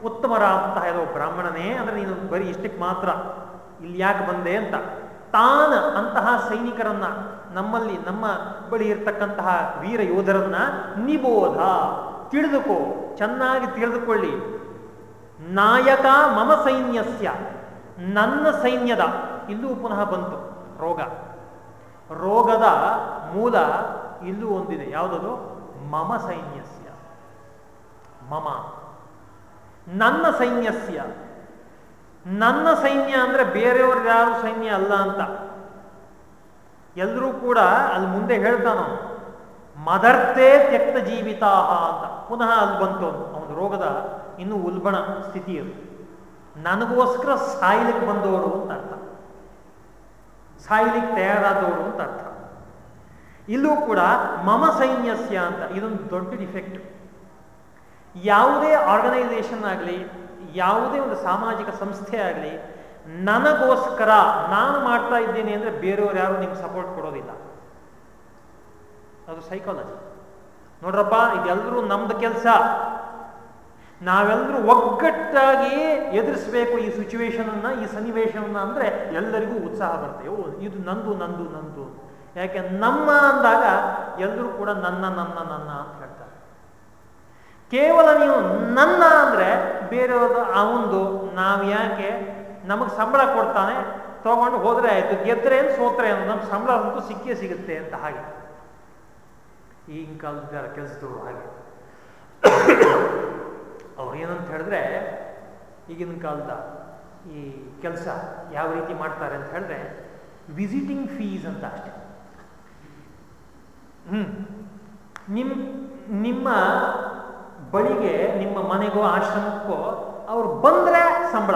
ಉತ್ತಮರಾದಂತಹ ಎಲ್ಲವೋ ಬ್ರಾಹ್ಮಣನೇ ಅಂದರೆ ನೀನು ಬರೀ ಇಷ್ಟಕ್ಕೆ ಮಾತ್ರ. ಇಲ್ಲಿ ಯಾಕೆ ಬಂದೆ ಅಂತ. ತಾನ ಅಂತಹ ಸೈನಿಕರನ್ನ ನಮ್ಮಲ್ಲಿ, ನಮ್ಮ ಬಳಿ ಇರ್ತಕ್ಕಂತಹ ವೀರ ಯೋಧರನ್ನ ನಿಬೋಧ, ತಿಳಿದುಕೋ, ಚೆನ್ನಾಗಿ ತಿಳಿದುಕೊಳ್ಳಿ. ನಾಯಕ ಮಮ ಸೈನ್ಯಸ್ಯ, ನನ್ನ ಸೈನ್ಯದ. ಇಲ್ಲೂ ಪುನಃ ಬಂತು, ರೋಗ. ರೋಗದ ಮೂಲ ಇಲ್ಲೂ ಒಂದಿದೆ, ಯಾವುದದು? ಮಮ ಸೈನ್ಯಸ್ಯ. ಮಮ. ನನ್ನ ಸೈನ್ಯಸ್ಯ. ನನ್ನ ಸೈನ್ಯ ಅಂದ್ರೆ ಬೇರೆಯವ್ರ ಯಾರು ಸೈನ್ಯ ಅಲ್ಲ ಅಂತ. ಎಲ್ಲರೂ ಕೂಡ ಅಲ್ಲಿ ಮುಂದೆ ಹೇಳ್ತಾನ ಮದರ್ತೆ ತ್ಯಕ್ತ ಜೀವಿತಾ ಅಂತ. ಪುನಃ ಅಲ್ಲಿ ಬಂತು ಅವನ ರೋಗದ ಇನ್ನು ಉಲ್ಬಣ ಸ್ಥಿತಿ ಅದು. ನನಗೋಸ್ಕರ ಸಾಯ್ಲಿಕ್ಕೆ ಬಂದವರು ಅಂತ ಅರ್ಥ. ಸಾಯ್ಲಿಕ್ಕೆ ತಯಾರಾದವರು ಅಂತ ಅರ್ಥ. ಇಲ್ಲೂ ಕೂಡ ಮಮ ಸೈನ್ಯಸ್ಯ ಅಂತ, ಇದೊಂದು ದೊಡ್ಡ ಡಿಫೆಕ್ಟ್ ಯಾವುದೇ ಆರ್ಗನೈಸೇಷನ್ ಆಗಲಿ ಯಾವುದೇ ಒಂದು ಸಾಮಾಜಿಕ ಸಂಸ್ಥೆ ಆಗಲಿ, ನನಗೋಸ್ಕರ ನಾನು ಮಾಡ್ತಾ ಇದ್ದೀನಿ ಅಂದರೆ ಬೇರೆಯವ್ರು ಯಾರು ನಿಮ್ಗೆ ಸಪೋರ್ಟ್ ಕೊಡೋದಿಲ್ಲ. ಅದು ಸೈಕಾಲಜಿ ನೋಡ್ರಪ್ಪ ಇದೆಲ್ಲರೂ ನಮ್ದು ಕೆಲಸ. ನಾವೆಲ್ಲರೂ ಒಗ್ಗಟ್ಟಾಗಿ ಎದುರಿಸಬೇಕು ಈ ಸಿಚುವೇಶನ್ ಅನ್ನ, ಈ ಸನ್ನಿವೇಶವನ್ನು ಅಂದ್ರೆ ಎಲ್ಲರಿಗೂ ಉತ್ಸಾಹ ಬರುತ್ತೆ. ಓ, ಇದು ನಂದು ನಂದು ನಂದು. ಯಾಕೆ, ನಮ್ಮ ಅಂದಾಗ ಎಲ್ಲರೂ ಕೂಡ ನನ್ನ ನನ್ನ ನನ್ನ ಅಂತ ಹೇಳ್ತಾರೆ. ಕೇವಲ ನೀವು ನನ್ನ ಅಂದರೆ ಬೇರೆಯವ್ರದ್ದು ಅವಂದು ನಾವು ಯಾಕೆ ನಮಗೆ ಸಂಬಳ ಕೊಡ್ತಾನೆ, ತಗೊಂಡು ಹೋದರೆ ಆಯಿತು, ಗೆದ್ರೆ ಏನು ಸೋತ್ರೆ ಏನು ನಮ್ಮ ಸಂಬಳ ಅಂತೂ ಸಿಕ್ಕೇ ಸಿಗುತ್ತೆ ಅಂತ ಹಾಗೆ. ಈಗಿನ ಕಾಲದ ಕೆಲಸದವರು ಹಾಗೆ. ಅವ್ರು ಏನಂತ ಹೇಳಿದ್ರೆ, ಈಗಿನ ಕಾಲದ ಈ ಕೆಲಸ ಯಾವ ರೀತಿ ಮಾಡ್ತಾರೆ ಅಂತ ಹೇಳಿದ್ರೆ ವಿಸಿಟಿಂಗ್ ಫೀಸ್ ಅಂತ ಅಷ್ಟೆ. ಹ್ಞೂ ನಿಮ್ಮ ನಿಮ್ಮ ಬಳಿಗೆ ನಿಮ್ಮ ಮನೆಗೋ ಆಶ್ರಮಕ್ಕೋ ಅವ್ರು ಬಂದ್ರೆ ಸಂಬಳ.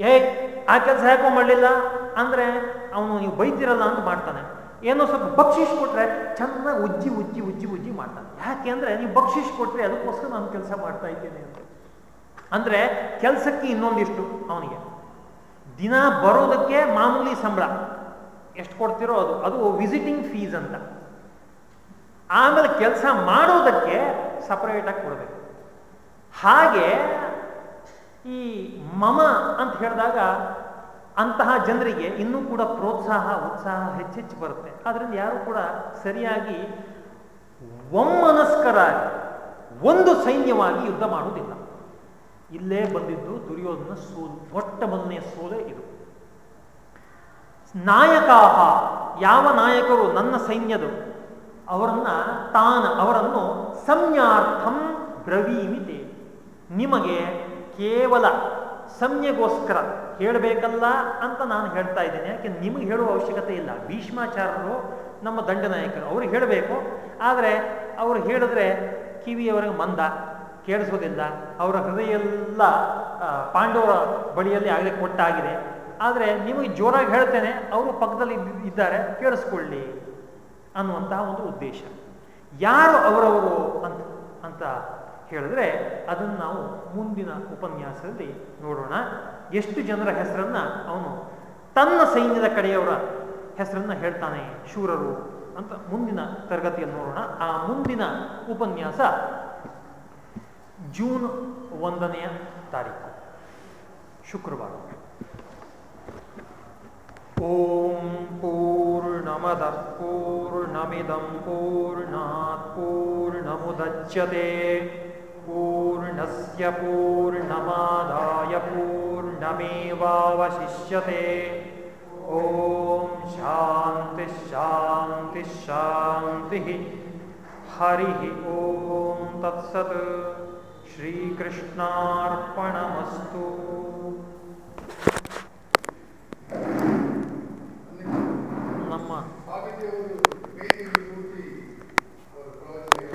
ಏ ಆ ಕೆಲಸ ಯಾಕೋ ಮಾಡಲಿಲ್ಲ? ಅಂದ್ರೆ ಅವನು ನೀವು ಬೈತಿರಲ್ಲ ಅಂತ ಮಾಡ್ತಾನೆ. ಏನೋ ಸ್ವಲ್ಪ ಬಕ್ಷಿಸ್ ಕೊಟ್ರೆ ಚೆನ್ನಾಗಿ ಉಜ್ಜಿ ಉಜ್ಜಿ ಉಜ್ಜಿ ಉಜ್ಜಿ ಮಾಡ್ತಾನೆ. ಯಾಕೆ ಅಂದ್ರೆ ನೀವು ಬಕ್ಷಿಸ್ ಕೊಟ್ರೆ ಅದಕ್ಕೋಸ್ಕರ ನಾನು ಕೆಲಸ ಮಾಡ್ತಾ ಇದ್ದೇನೆ ಅಂತ. ಅಂದ್ರೆ ಕೆಲಸಕ್ಕೆ ಇನ್ನೊಂದಿಷ್ಟು ಅವನಿಗೆ. ದಿನ ಬರೋದಕ್ಕೆ ಮಾಮೂಲಿ ಸಂಬಳ. ಎಷ್ಟು ಕೊಡ್ತಿರೋ ಅದು. ಅದು ವಿಸಿಟಿಂಗ್ ಫೀಸ್ ಅಂತ. ಆಮೇಲೆ ಕೆಲಸ ಮಾಡೋದಕ್ಕೆ ಸಪರೇಟ್ ಆಗಿ ಕೊಡಬೇಕು. ಹಾಗೆ ಈ ಮಮ ಅಂತ ಹೇಳಿದಾಗ ಅಂತಹ ಜನರಿಗೆ ಇನ್ನೂ ಕೂಡ ಪ್ರೋತ್ಸಾಹ, ಉತ್ಸಾಹ ಹೆಚ್ಚೆಚ್ಚು ಬರುತ್ತೆ. ಆದ್ರಿಂದ ಯಾರು ಕೂಡ ಸರಿಯಾಗಿ ಒಮ್ಮನಸ್ಕರಾಗಿ ಒಂದು ಸೈನ್ಯವಾಗಿ ಯುದ್ಧ ಮಾಡುವುದಿಲ್ಲ. ಇಲ್ಲೇ ಬಂದಿದ್ದು ದುರ್ಯೋಧನ ಸೋಲು ಮೊಟ್ಟ ಮೊದಲನೆಯ ಸೋಲೆ ಇದು. ನಾಯಕಾಹ, ಯಾವ ನಾಯಕರು ನನ್ನ ಸೈನ್ಯದು ಅವರನ್ನ ತಾನ ಅವರನ್ನು ಸಂಜ್ಞಾರ್ಥಂ ಬ್ರವೀಮಿತೆ. ನಿಮಗೆ ಕೇವಲ ಸಂಜ್ಞೆಗೋಸ್ಕರ ಹೇಳಬೇಕಲ್ಲ ಅಂತ ನಾನು ಹೇಳ್ತಾ ಇದ್ದೇನೆ. ಯಾಕೆ? ನಿಮಗೆ ಹೇಳುವ ಅವಶ್ಯಕತೆ ಇಲ್ಲ. ಭೀಷ್ಮಾಚಾರ್ಯರು ನಮ್ಮ ದಂಡನಾಯಕರು ಅವರು ಹೇಳಬೇಕು. ಆದರೆ ಅವರು ಹೇಳಿದ್ರೆ ಕಿವಿಯವರಿಗೆ ಮಂದ, ಕೇಳಿಸೋದಿಲ್ಲ. ಅವರ ಹೃದಯ ಎಲ್ಲ ಪಾಂಡವರ ಬಳಿಯಲ್ಲಿ ಆಗಲೇ ಕೊಟ್ಟಾಗಿದೆ. ಆದರೆ ನಿಮಗೆ ಜೋರಾಗಿ ಹೇಳ್ತೇನೆ. ಅವರು ಪಕ್ಕದಲ್ಲಿ ಇದ್ದಾರೆ. ಕೇಳಿಸ್ಕೊಳ್ಳಿ. ಅನ್ನುವಂತಹ ಒಂದು ಉದ್ದೇಶ. ಯಾರು ಅವರವರು ಅಂತ ಅಂತ ಹೇಳಿದ್ರೆ ಅದನ್ನು ನಾವು ಮುಂದಿನ ಉಪನ್ಯಾಸದಲ್ಲಿ ನೋಡೋಣ. ಎಷ್ಟು ಜನರ ಹೆಸರನ್ನ ಅವನು ತನ್ನ ಸೈನ್ಯದ ಕಡೆಯವರ ಹೆಸರನ್ನ ಹೇಳ್ತಾನೆ ಶೂರರು ಅಂತ ಮುಂದಿನ ತರಗತಿಯಲ್ಲಿ ನೋಡೋಣ. ಆ ಮುಂದಿನ ಉಪನ್ಯಾಸ ಜೂನ್ ಒಂದನೆಯ ತಾರೀಕು, ಶುಕ್ರವಾರ. ॐ पूर्णमदः पूर्णमिदं पूर्णात् पूर्णमुदच्यते पूर्णस्य पूर्णमादाय पूर्णमेवावशिष्यते ॐ शान्तिश्शान्तिश्शान्तिः हरिः ॐ तत्सत् श्रीकृष्णार्पणमस्तु